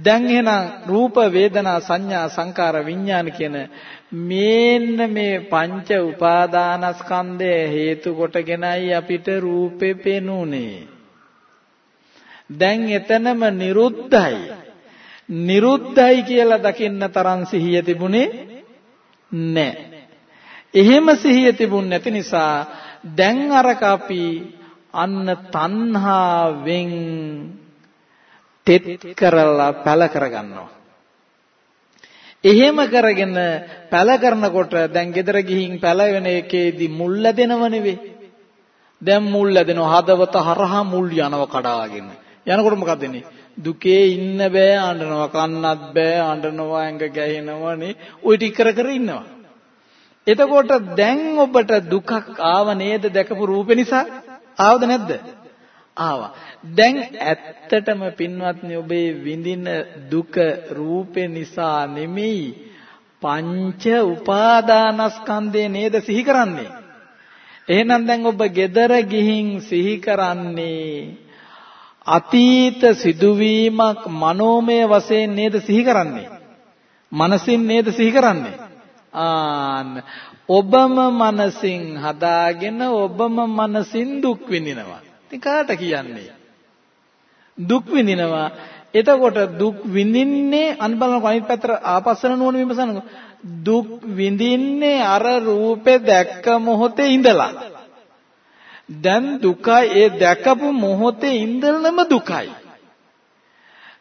[SPEAKER 2] දැන් එහෙනම් රූප වේදනා සංඥා සංකාර විඥාන කියන මේන්න මේ පංච උපාදානස්කන්ධය හේතු කොටගෙනයි අපිට රූපේ පෙනුනේ. දැන් එතනම නිරුද්ධයි. නිරුද්ධයි කියලා දකින්න තරම් සිහිය තිබුණේ නැහැ. එහෙම සිහිය තිබුණ නැති නිසා දැන් අරක අපි අන්න තණ්හාවෙන් තෙත් කරලා පැල කරගන්නවා. එහෙම කරගෙන පැල කරනකොට දැන් ගෙදර ගිහින් පැල වෙන එකේදී මුල් ලැබෙනව නෙවෙයි. දැන් මුල් ලැබෙනවා හදවත හරහා මුල් යනව කඩාගෙන. යනකොට මොකද වෙන්නේ? දුකේ ඉන්න බෑ අඬනවා කන්නත් බෑ අඬනවා ඇඟ ගැහෙනවනේ. ওই ටික කර කර ඉන්නවා. එතකොට දැන් ඔබට දුකක් ආව නේද දැකපු රූපේ නිසා? ආවද නැද්ද? ආවා. දැන් ඇත්තටම පින්වත්නි ඔබේ විඳින දුක රූපේ නිසා නෙමෙයි පංච උපාදානස්කන්ධේ නේද සිහි කරන්නේ. එහෙනම් දැන් ඔබ gedara ගිහින් සිහි කරන්නේ අතීත සිදුවීමක් මනෝමය වශයෙන් නේද සිහි කරන්නේ. මනසින් නේද සිහි කරන්නේ. ආන්න ඔබම මනසින් හදාගෙන ඔබම මනසින් දුක් විඳිනවා. ඉතින් කාට කියන්නේ? දුක් විඳිනවා. එතකොට දුක් විඳින්නේ අන්බලන අනිත් පැත්තට ආපස්සන නුවණ විමසනකො දුක් විඳින්නේ අර රූපේ දැක්ක මොහොතේ ඉඳලා. දැන් දුකයි ඒ දැකපු මොහොතේ ඉඳලම දුකයි.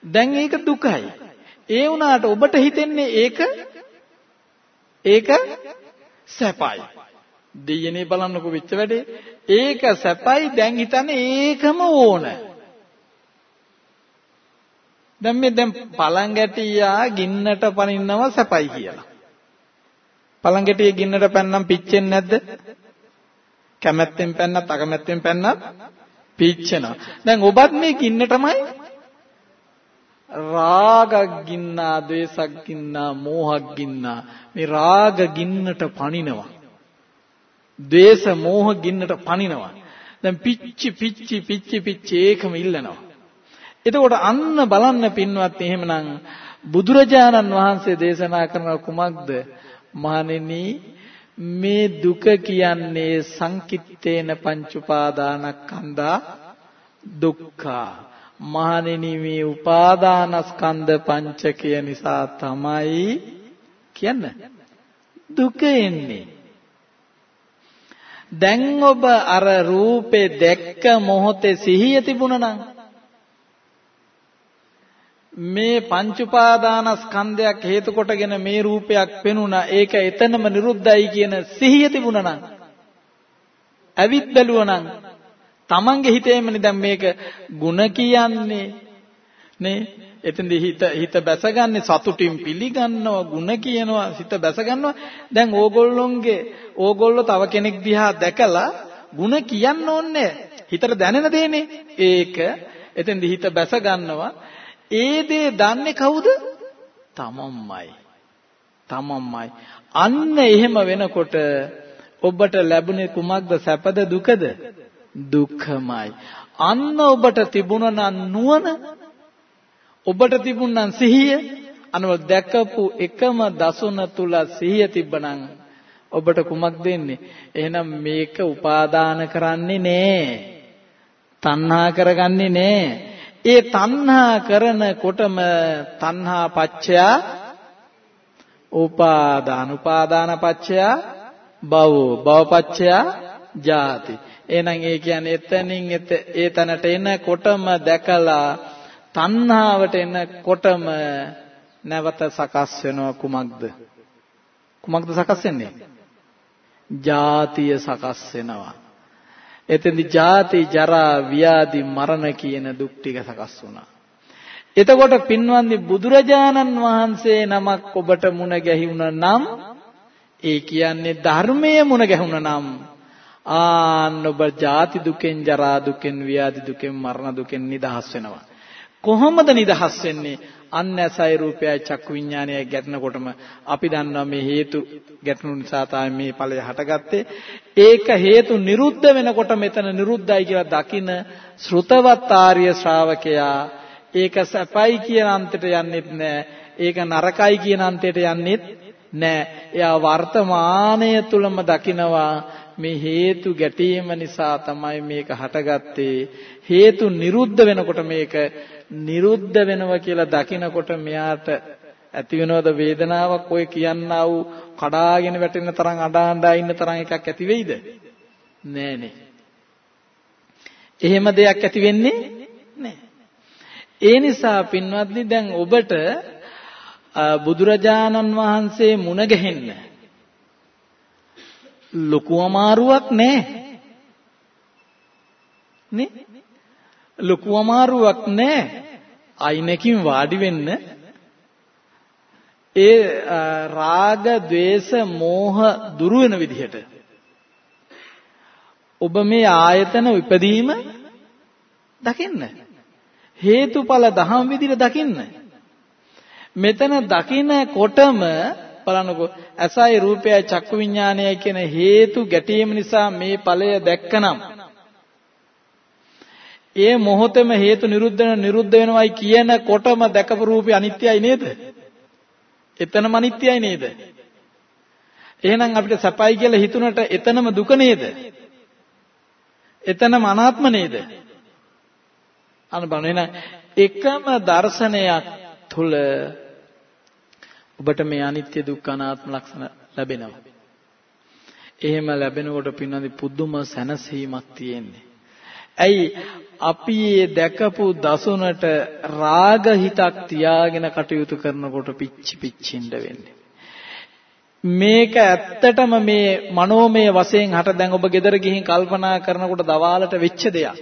[SPEAKER 2] දැන් ඒක දුකයි. ඒ වුණාට ඔබට හිතෙන්නේ ඒක ඒක සැපයි. දෙයනේ බලන්නකො වෙච්ච වැඩේ. ඒක සැපයි දැන් හිතන්නේ ඒකම ඕන. දැන් මේ දැන් පළංගැටියා ගින්නට පනින්නව සැපයි කියලා. පළංගැටියේ ගින්නට පැන්නම් පිච්චෙන්නේ නැද්ද? කැමැත්තෙන් පැන්නත් අකමැත්තෙන් පැන්නත් පිච්චෙනවා. දැන් ඔබත් මේ ගින්නටමයි රාගක් ගින්නා, ද්වේෂක් ගින්නා, මෝහක් ගින්නා මේ රාග ගින්නට පනිනවා. ද්වේෂ මෝහ ගින්නට පනිනවා. දැන් පිච්චි පිච්චි පිච්චි පිච්චි ඒකම ඉල්ලනවා. එතකොට අන්න බලන්න පින්වත් එහෙමනම් බුදුරජාණන් වහන්සේ දේශනා කරන කුමක්ද? මහණෙනි මේ දුක කියන්නේ සංකිට්ඨේන පංච උපාදානස්කන්ධා දුක්ඛා මහණෙනි මේ උපාදානස්කන්ධ පංචකය නිසා තමයි කියන්න දුක එන්නේ දැන් ඔබ අර රූපේ දැක්ක මොහොතේ සිහිය තිබුණා නම් මේ පංච උපාදානස්කන්ධයක් හේතු කොටගෙන මේ රූපයක් පෙනුණා. ඒක එතනම නිරුද්ධයි කියන සිහිය තිබුණා නම් ඇවිත් බැලුවා නම් තමන්ගේ හිතේමනේ දැන් මේක ಗುಣ කියන්නේ නේ. එතෙන්දී හිත හිත බැසගන්නේ සතුටින් පිළිගන්නවා ಗುಣ කියනවා හිත බැසගන්නවා දැන් ඕගොල්ලොන්ගේ ඕගොල්ලෝ තව කෙනෙක් දිහා දැකලා ಗುಣ කියන්න ඕනේ හිතට දැනෙන දේනේ ඒක එතෙන්දී හිත බැසගන්නවා ඒ දේ දන්නේ කවුද තමන්මයි තමන්මයි අන්න එහෙම වෙනකොට ඔබට ලැබුණේ කුමක්ද සැපද දුකද දුක්ඛමයි අන්න ඔබට තිබුණා නුවණ ඔබට තිබුණනම් සිහිය. අනව දැකපු එකම දසුන තුල සිහිය තිබ්බනම් ඔබට කුමක් දෙන්නේ? එහෙනම් මේක උපාදාන කරන්නේ නෑ. තණ්හා කරගන්නේ නෑ. ඒ තණ්හා කරනකොටම තණ්හා පච්චයා උපාදාන උපාදාන පච්චයා භව භව පච්චයා ජාති. එහෙනම් ඒ කියන්නේ එතනින් ඒ තැනට එනකොටම දැකලා තණ්හාවට එනකොටම නැවත සකස් වෙනවා කුමක්ද? කුමක්ද සකස් වෙන්නේ? ජාතිය සකස් වෙනවා. එතෙන්දි ජාති ජරා ව්‍යාධි මරණ කියන දුක් ටික සකස් වුණා. එතකොට පින්වන්දි බුදුරජාණන් වහන්සේ නමක් ඔබට මුණ ගැහිුණ නම් ඒ කියන්නේ ධර්මයේ මුණ ගැහුණ නම් ආන්න ඔබ ජාති දුකෙන් ජරා දුකෙන් ව්‍යාධි දුකෙන් මරණ දුකෙන් නිදහස් වෙනවා. කොහොමද නිදහස් වෙන්නේ? අන්න ඇසයි රූපයයි චක්කු විඥානයයි ගැටෙනකොටම අපි දන්නවා මේ හේතු ගැටුණු නිසා තමයි මේ ඵලය හටගත්තේ. ඒක හේතු නිරුද්ධ වෙනකොට මෙතන නිරුද්ධයි කියලා දකින ශ්‍රුතවත් ආර්ය ශ්‍රාවකයා ඒක සැපයි කියන අන්තයට යන්නෙත් නෑ. ඒක නරකයි කියන අන්තයට යන්නෙත් නෑ. එයා වර්තමානය තුලම දකිනවා මේ හේතු ගැටීම නිසා තමයි මේක හටගත්තේ. හේතු නිරුද්ධ වෙනකොට මේක නිරුද්ධ වෙනවා කියලා දකිනකොට මෙයාට ඇති වෙනවද වේදනාවක් ඔය කියන්නා වූ කඩාගෙන වැටෙන තරම් අඬා අඬා ඉන්න තරම් එකක් ඇති වෙයිද නෑනේ. එහෙම දෙයක් ඇති වෙන්නේ නෑ. ඒ නිසා පින්වත්නි දැන් ඔබට බුදුරජාණන් වහන්සේ මුණ ගැහෙන්න ලොකු අමාරුවක් නෑ. නේ? ලොකු අමාරුවක් නෑ. අයිනකින් වාඩි වෙන්න ඒ රාග, ద్వේෂ, මෝහ දුරු වෙන විදිහට ඔබ මේ ආයතන ඉපදීම දකින්න. හේතුඵල දහම් විදිහට දකින්න. මෙතන දකින්නකොටම බලන්නකෝ ඇසයි රූපයයි චක්කු විඥානයයි කියන හේතු ගැටීම නිසා මේ ඵලය දැක්කනම් ඒ මොහොතේම හේතු නිරුද්ධ වෙන නිරුද්ධ වෙනවයි කියනකොටම දැකපු රූපේ අනිත්‍යයි නේද? එතනම අනිත්‍යයි නේද? එහෙනම් අපිට සපයි කියලා හිතුනට එතනම දුක නේද? එතනම අනාත්ම නේද? අන්න බලන්න එහෙනම් එකම දර්ශනයක් තුල ඔබට මේ අනිත්‍ය දුක්ඛ අනාත්ම ලක්ෂණ ලැබෙනවා. එහෙම ලැබෙනකොට පින්නදි පුදුම සැනසීමක් තියෙන්නේ. ඇයි අපි මේ දැකපු දසුනට රාග හිතක් තියාගෙන කටයුතු කරනකොට පිච්චි පිච්චින්න වෙන්නේ. මේක ඇත්තටම මේ මනෝමය වශයෙන් හට දැන් ඔබ ගෙදර ගිහින් කල්පනා කරනකොට දවාලට වෙච්ච දෙයක්.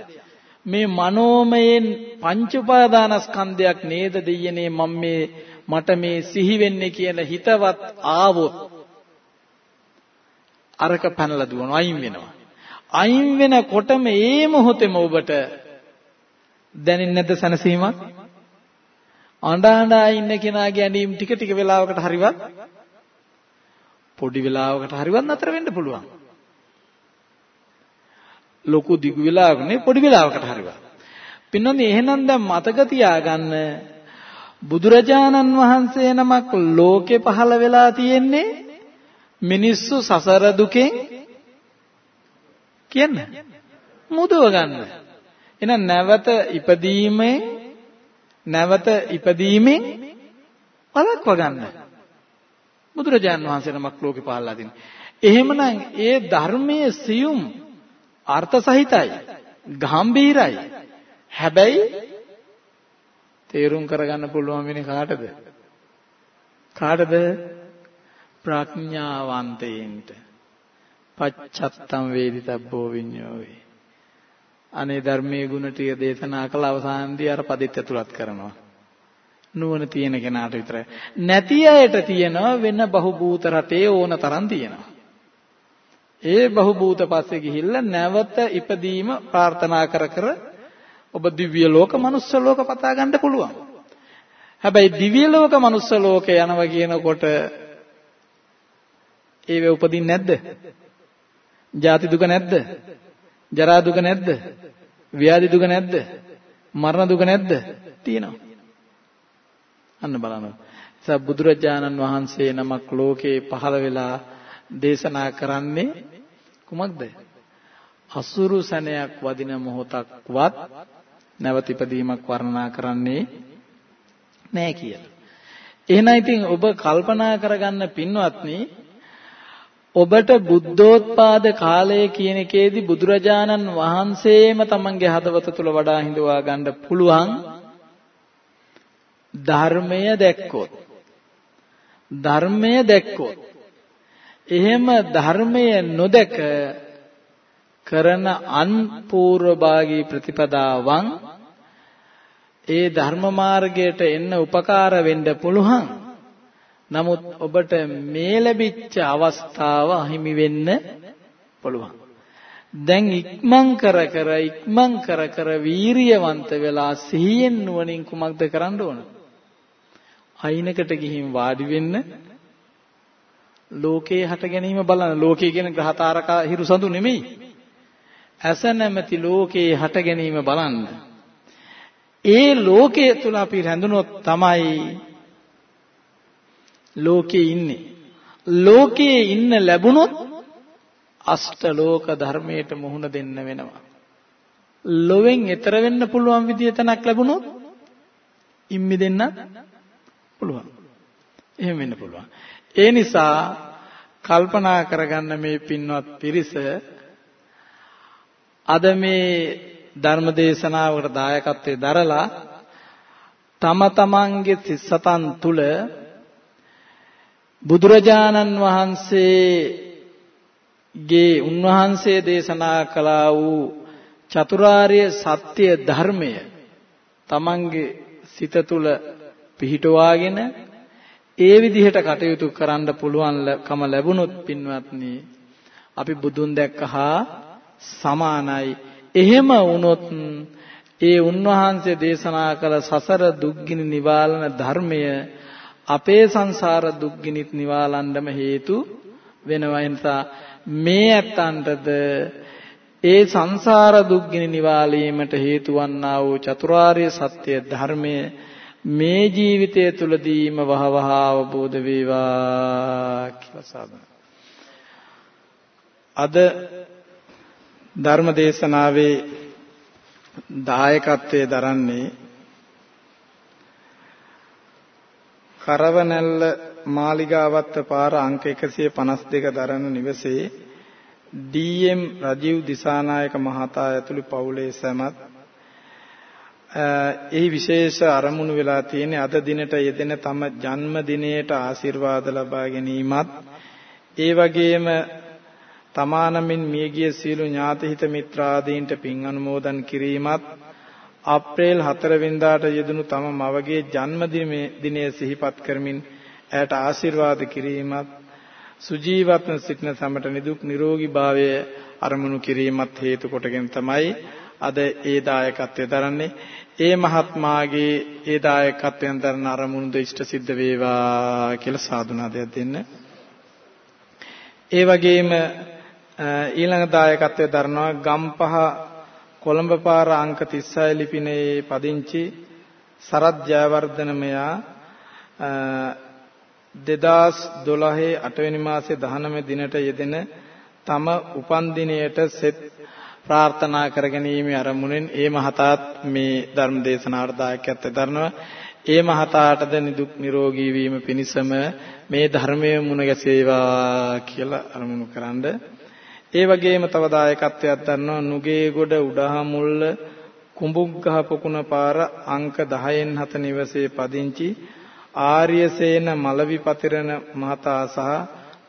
[SPEAKER 2] මේ මනෝමයෙන් පංච උපාදානස්කන්ධයක් නේද දෙයනේ මම මේ මට මේ සිහි වෙන්නේ කියන හිතවත් ආවොත් අරක පැනලා දුවනවා අයින් වෙනවා. අයින් වෙනකොටම ඒ මොහොතේම ඔබට දැනෙන්නේ නැද්ද සනසීමක්? අඬ අඬා ඉන්න කෙනාගේ ඇඬීම් ටික ටික වෙලාවකට හරිවත් පොඩි වෙලාවකට හරිවත් නතර වෙන්න පුළුවන්. ලොකු දිගු වෙලාවක නේ පොඩි වෙලාවකට හරිවත්. පින්නොත් එහෙනම් දැන් මතක තියාගන්න බුදුරජාණන් වහන්සේ නමක් ලෝකේ පහළ වෙලා තියෙන්නේ මිනිස්සු සසර දුකෙන් කියන්න මුදව ගන්න. එහෙනම් නැවත ඉපදීමේ නැවත ඉපදීමෙන් වළක්ව ගන්න. බුදුරජාන් වහන්සේ නමක් ලෝකේ පහළලා තින්නේ. එහෙමනම් ඒ ධර්මයේ සියුම් අර්ථ සහිතයි, ගම්බීරයි. හැබැයි තේරුම් කරගන්න පුළුවන් වෙන්නේ කාටද? කාටද? ප්‍රඥාවන්තයින්ට. පච්චත්තම් වේදිතබ්බෝ විඤ්ඤෝවේ. අනේ ධර්මයේ ගුණ ටික දේශනා කළ අවසානදී අර පදෙත් ඇතුළත් කරනවා. නුවණ තියෙන කෙනාට විතරයි. නැති අයට තියෙනවා වෙන බහුබූත රටේ ඕන තරම් තියෙනවා. ඒ බහුබූත පස්සේ ගිහිල්ලා නැවත ඉපදීම ප්‍රාර්ථනා කර කර ඔබ දිව්‍ය ලෝක, මනුස්ස ලෝක පතා ගන්න පුළුවන්. හැබැයි දිව්‍ය ලෝක, මනුස්ස ලෝක යනවා කියනකොට ඒවේ උපදින්නේ නැද්ද? ජාති දුක නැද්ද? ජරා දුක නැද්ද? ව්‍යාධි දුක නැද්ද? මරණ දුක නැද්ද? තියෙනවා. අන්න බලන්න. නිසා බුදුරජාණන් වහන්සේ නමක් ලෝකේ පහළ වෙලා දේශනා කරන්නේ කුමක්ද? අසුරු සැනයක් වදින මොහොතක්වත් නැවත ඉපදීමක් වර්ණනා කරන්නේ නැහැ කියලා. එහෙනම් ඉතින් ඔබ කල්පනා කරගන්න පින්වත්නි ඔබට බුද්ධෝත්පාද කාලය කියන එකේදී බුදුරජාණන් වහන්සේම තමන්ගේ හදවත තුල වඩා හිඳවා ගන්න පුළුවන් ධර්මය දැක්කොත්. ධර්මය දැක්කොත්. එහෙම ධර්මය නොදක කරන අන්පූර්වභාගී ප්‍රතිපදාවන් ඒ ධර්ම මාර්ගයට එන්න උපකාර වෙන්න පුළුවන්. නමුත් ඔබට මේ ලැබිච්ච අවස්ථාව අහිමි වෙන්න පුළුවන්. දැන් ඉක්මන් කර කර ඉක්මන් කර කර වීරියවන්ත වෙලා සිහියෙන් නුවණින් කුමක්ද කරන්න ඕන? අයිනකට ගිහින් වාඩි වෙන්න ලෝකේ හට ගැනීම බලන්න. ලෝකේ කියන ග්‍රහතාරක හිරු සඳු නෙමෙයි. ඇස නැමැති ලෝකේ හට ගැනීම බලන්න. ඒ ලෝකයේ තුල අපි රැඳුනොත් තමයි ලෝකේ ඉන්නේ. ලෝකයේ ඉන්න ලැබුණොත් අෂ්ටලෝක ධර්මයට මුහුණ දෙන්න වෙනවා. ලොවෙන් එතර වෙන්න පුළුවන් විදිය තැනක් ලැබුණොත් ඉම්මි දෙන්න පුළුවන්. එහෙම වෙන්න පුළුවන්. ඒ නිසා කල්පනා කරගන්න මේ පින්වත් පිරිස අද මේ ධර්ම දේශනාවකට දායකත්වයේ දරලා තම තමන්ගේ සිස්සතන් තුල බුදුරජාණන් වහන්සේගේ උන්වහන්සේ දේශනා කළා වූ චතුරාර්ය සත්‍ය ධර්මය තමන්ගේ සිත තුල පිහිටවාගෙන ඒ විදිහට කටයුතු කරන්න පුළුවන්කම ලැබුණොත් පින්වත්නි අපි බුදුන් දැක්කහා සමානයි. එහෙම වුණොත් ඒ උන්වහන්සේ දේශනා කළ සසර දුක්ගිනි නිවාලන ධර්මය අපේ සංසාර දුක්ගිනිත් නිවාලන්නම හේතු වෙනවා. නිසා මේ ඇත්තන්ටද ඒ සංසාර දුක්ගිනි නිවාලීමට හේතු වන්නා වූ චතුරාර්ය සත්‍ය ධර්මය මේ ජීවිතය තුලදීම වහවහ අවබෝධ වේවා කියලා සාදන. අද ධර්ම දේශනාවේ දායකත්වයේ දරන්නේ කරවනැල්ල මාලිගාවත්ත පාර අංක 152 දරන නිවසේ ඩී.එම්. රජීව් දිසානායක මහතා ඇතුළු පවුලේ සැමත් එහි විශේෂ අරමුණු වෙලා තියෙන්නේ අද දිනට යෙදෙන තම ජන්මදිනයට ආශිර්වාද ලබා ගැනීමත් ඒ වගේම තමානමින් මියගිය සියලු ඥාතිහිත මිත්‍රාදීන්ට පින් අනුමෝදන් කිරීමත් අප්‍රේල් 4 වෙනිදාට යෙදුණු තම මවගේ ජන්මදිනය සිහිපත් කරමින් ඇයට ආශිර්වාද කිරීමත් සුජීවත්ව සිටින සමට නිදුක් නිරෝගී භාවය අරමුණු කිරීමත් හේතු කොටගෙන තමයි අද ඒ දායකත්වයේ දරන්නේ ඒ මහත්මාගේ ඒ දායකත්වයෙන් දරන අරමුණු ද ඉෂ්ට සිද්ධ වේවා කියලා සාදුනාදයක් දෙන්න. ඒ වගේම ඊළඟ දායකත්වයේ දරනවා ගම්පහ කොළඹ පාර අංක 36 ලිපිනේ පදිංචි සරත් ජයවර්ධන මෙයා 2012 8 වෙනි මාසේ 19 දිනට යෙදෙන තම උපන් දිනයට සෙත් ප්‍රාර්ථනා කරගැනීමේ අරමුණෙන් ඒ මහතාත් මේ ධර්ම දේශනාවට දායකත්වයෙන් දරනවා. ඒ මහතාටද නිදුක් නිරෝගී වීම පිණිසම මේ ධර්මයේ මුණ ගැසේවා කියලා අරමුණු කරන්ඩ. ඒ වගේම තව දායකත්වයක් දරනවා නුගේගොඩ උඩහමුල්ල කුඹුග්ගහ පොකුණ පාර අංක 10න් 7 නිවසේ පදිංචි. ආර්යසේන මලවිපතිරණ මහතා සහ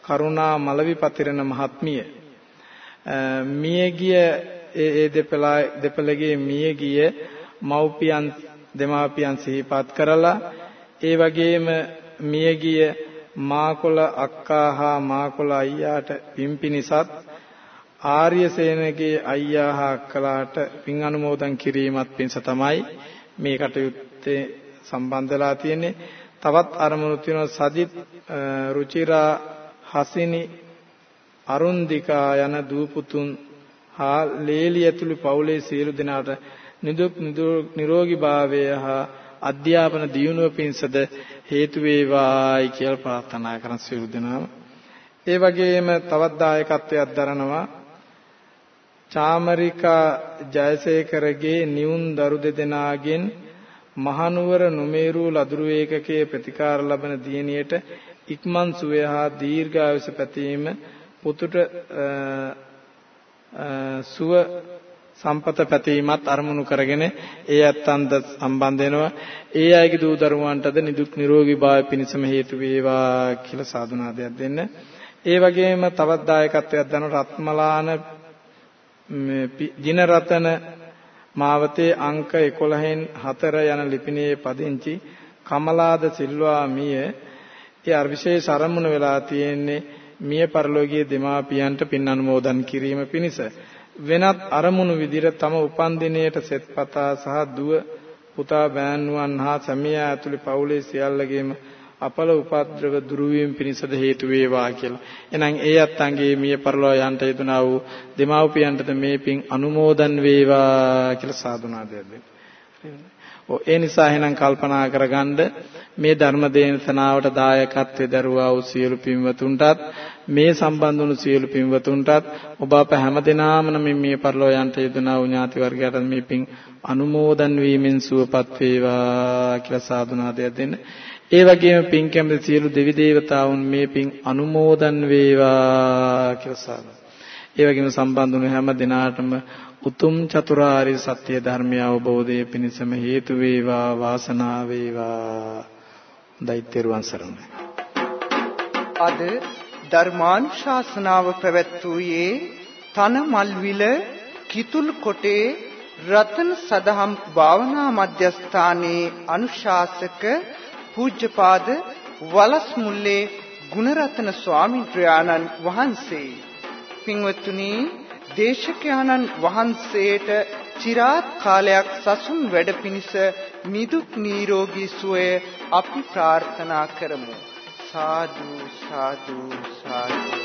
[SPEAKER 2] කරුණා මලවිපතිරණ මහත්මිය. මියගිය ඒ දෙපළා දෙපළගේ මියගිය මව්පියන් දෙමාපියන් සිහිපත් කරලා ඒ වගේම මියගිය මාකොළ අක්කා හා මාකොළ අයියාට පිම්පිනිසත් ආර්යසේනගේ අයියා හා අක්කලාට පින් අනුමෝදන් කිරීමත් පිණිස තමයි මේ කටයුත්තේ සම්බන්ධලා තියෙන්නේ. තවත් අරමුණු තියෙනවා සජිත් රුචිරා හසිනි අරුන්දිකා යන දූපුතුන් හා ලේලි ඇතුළු පවුලේ සියලු දෙනාට නිදුක් නිරෝගී භාවය හා අධ්‍යාපන දියුණුව පිණිසද හේතු වේවායි කියලා ප්‍රාර්ථනා කරන සියලු දෙනාම ඒ වගේම තවත් දායකත්වයක් දරනවා චාමරිකා ජයසේකරගේ නියුන් දරු දෙදෙනාගෙන් මහනුවර නුමේරු ලදුරු ඒකකයේ ප්‍රතිකාර ලබන දියණියට ඉක්මන් සුවය හා දීර්ඝායුෂ පැතීම පුතුට සුව සම්පත පැතීමත් අරමුණු කරගෙන ඒ ඇත්තන්ද සම්බන්ධ වෙනවා ඒ අයගේ දූ දරුවන්ටද නිදුක් නිරෝගී භාවය පිණිසම හේතු වේවා කියලා සාදුනාදයක් දෙන්න ඒ වගේම තවත් දායකත්වයක් දන රත්මලාන ජිනරතන මාවතේ අංක 11න් 4 යන ලිපිණයේ පදිංචි කමලාද සිල්වා මිය. ඒ අර්විශේෂ අරමුණ වෙලා තියෙන්නේ මිය පරලෝකීය දෙමාපියන්ට පින් අනුමෝදන් කිරීම පිණිස. වෙනත් අරමුණු විදිහට තම උපන් දිනයට සෙත්පතා සහ දුව පුතා බෑණුවන් හා සැමියා ඇතුළු පවුලේ සියල්ලගේම අපල උපද්‍රව දුරු වීම පිණිසද හේතු වේවා කියලා. එහෙනම් ඒ අත්තන්ගේ මිය පරලෝ යන්ට යෙදුනා වූ දෙමාපියන්ටද මේ පින් අනුමෝදන් වේවා කියලා සාදුනාදයක් දෙන්න. ඒ නිසා එහෙනම් කල්පනා කරගන්න මේ ධර්ම දේශනාවට දායකත්වයේ දරුවා වූ සියලු පින්වතුන්ටත් මේ සම්බන්ධ වුණු සියලු පින්වතුන්ටත් ඔබ අප හැමදෙනාම නම් මේ පරිලෝ යන්ට යෙදුනා වූ ඥාති වර්ගයට මේ පින් අනුමෝදන් වීමෙන් සුවපත් වේවා කියලා සාදුනාදයක් දෙන්න. ඒ වගේම පින් කැමති සියලු දෙවි දේවතාවුන් මේ පින් අනුමෝදන් වේවා කියලා සාදු. ඒ වගේම සම්බන්ධ වුණු හැම දිනාටම උතුම් චතුරාර්ය සත්‍ය ධර්මය අවබෝධයේ පිණසම හේතු වේවා වාසනාව වේවා දෛත්‍යරුවන් සරණයි
[SPEAKER 1] අද ධර්මානුශාසනාව පැවැත්වුවේ තන මල්විල කිතුල් කොටේ රතන සදහම් භාවනා මධ්‍යස්ථානයේ අනුශාසක පූජ්‍යපාද වලස් මුල්ලේ ගුණරත්න ස්වාමීන් වහන්සේ. පින්වත්නි දේශකයන්න් වහන්සේට চিරාත් කාලයක් සසුන් වැඩ පිණිස නිදුක් නිරෝගී සුවය අපි ප්‍රාර්ථනා කරමු. සාදු සාදු සාදු.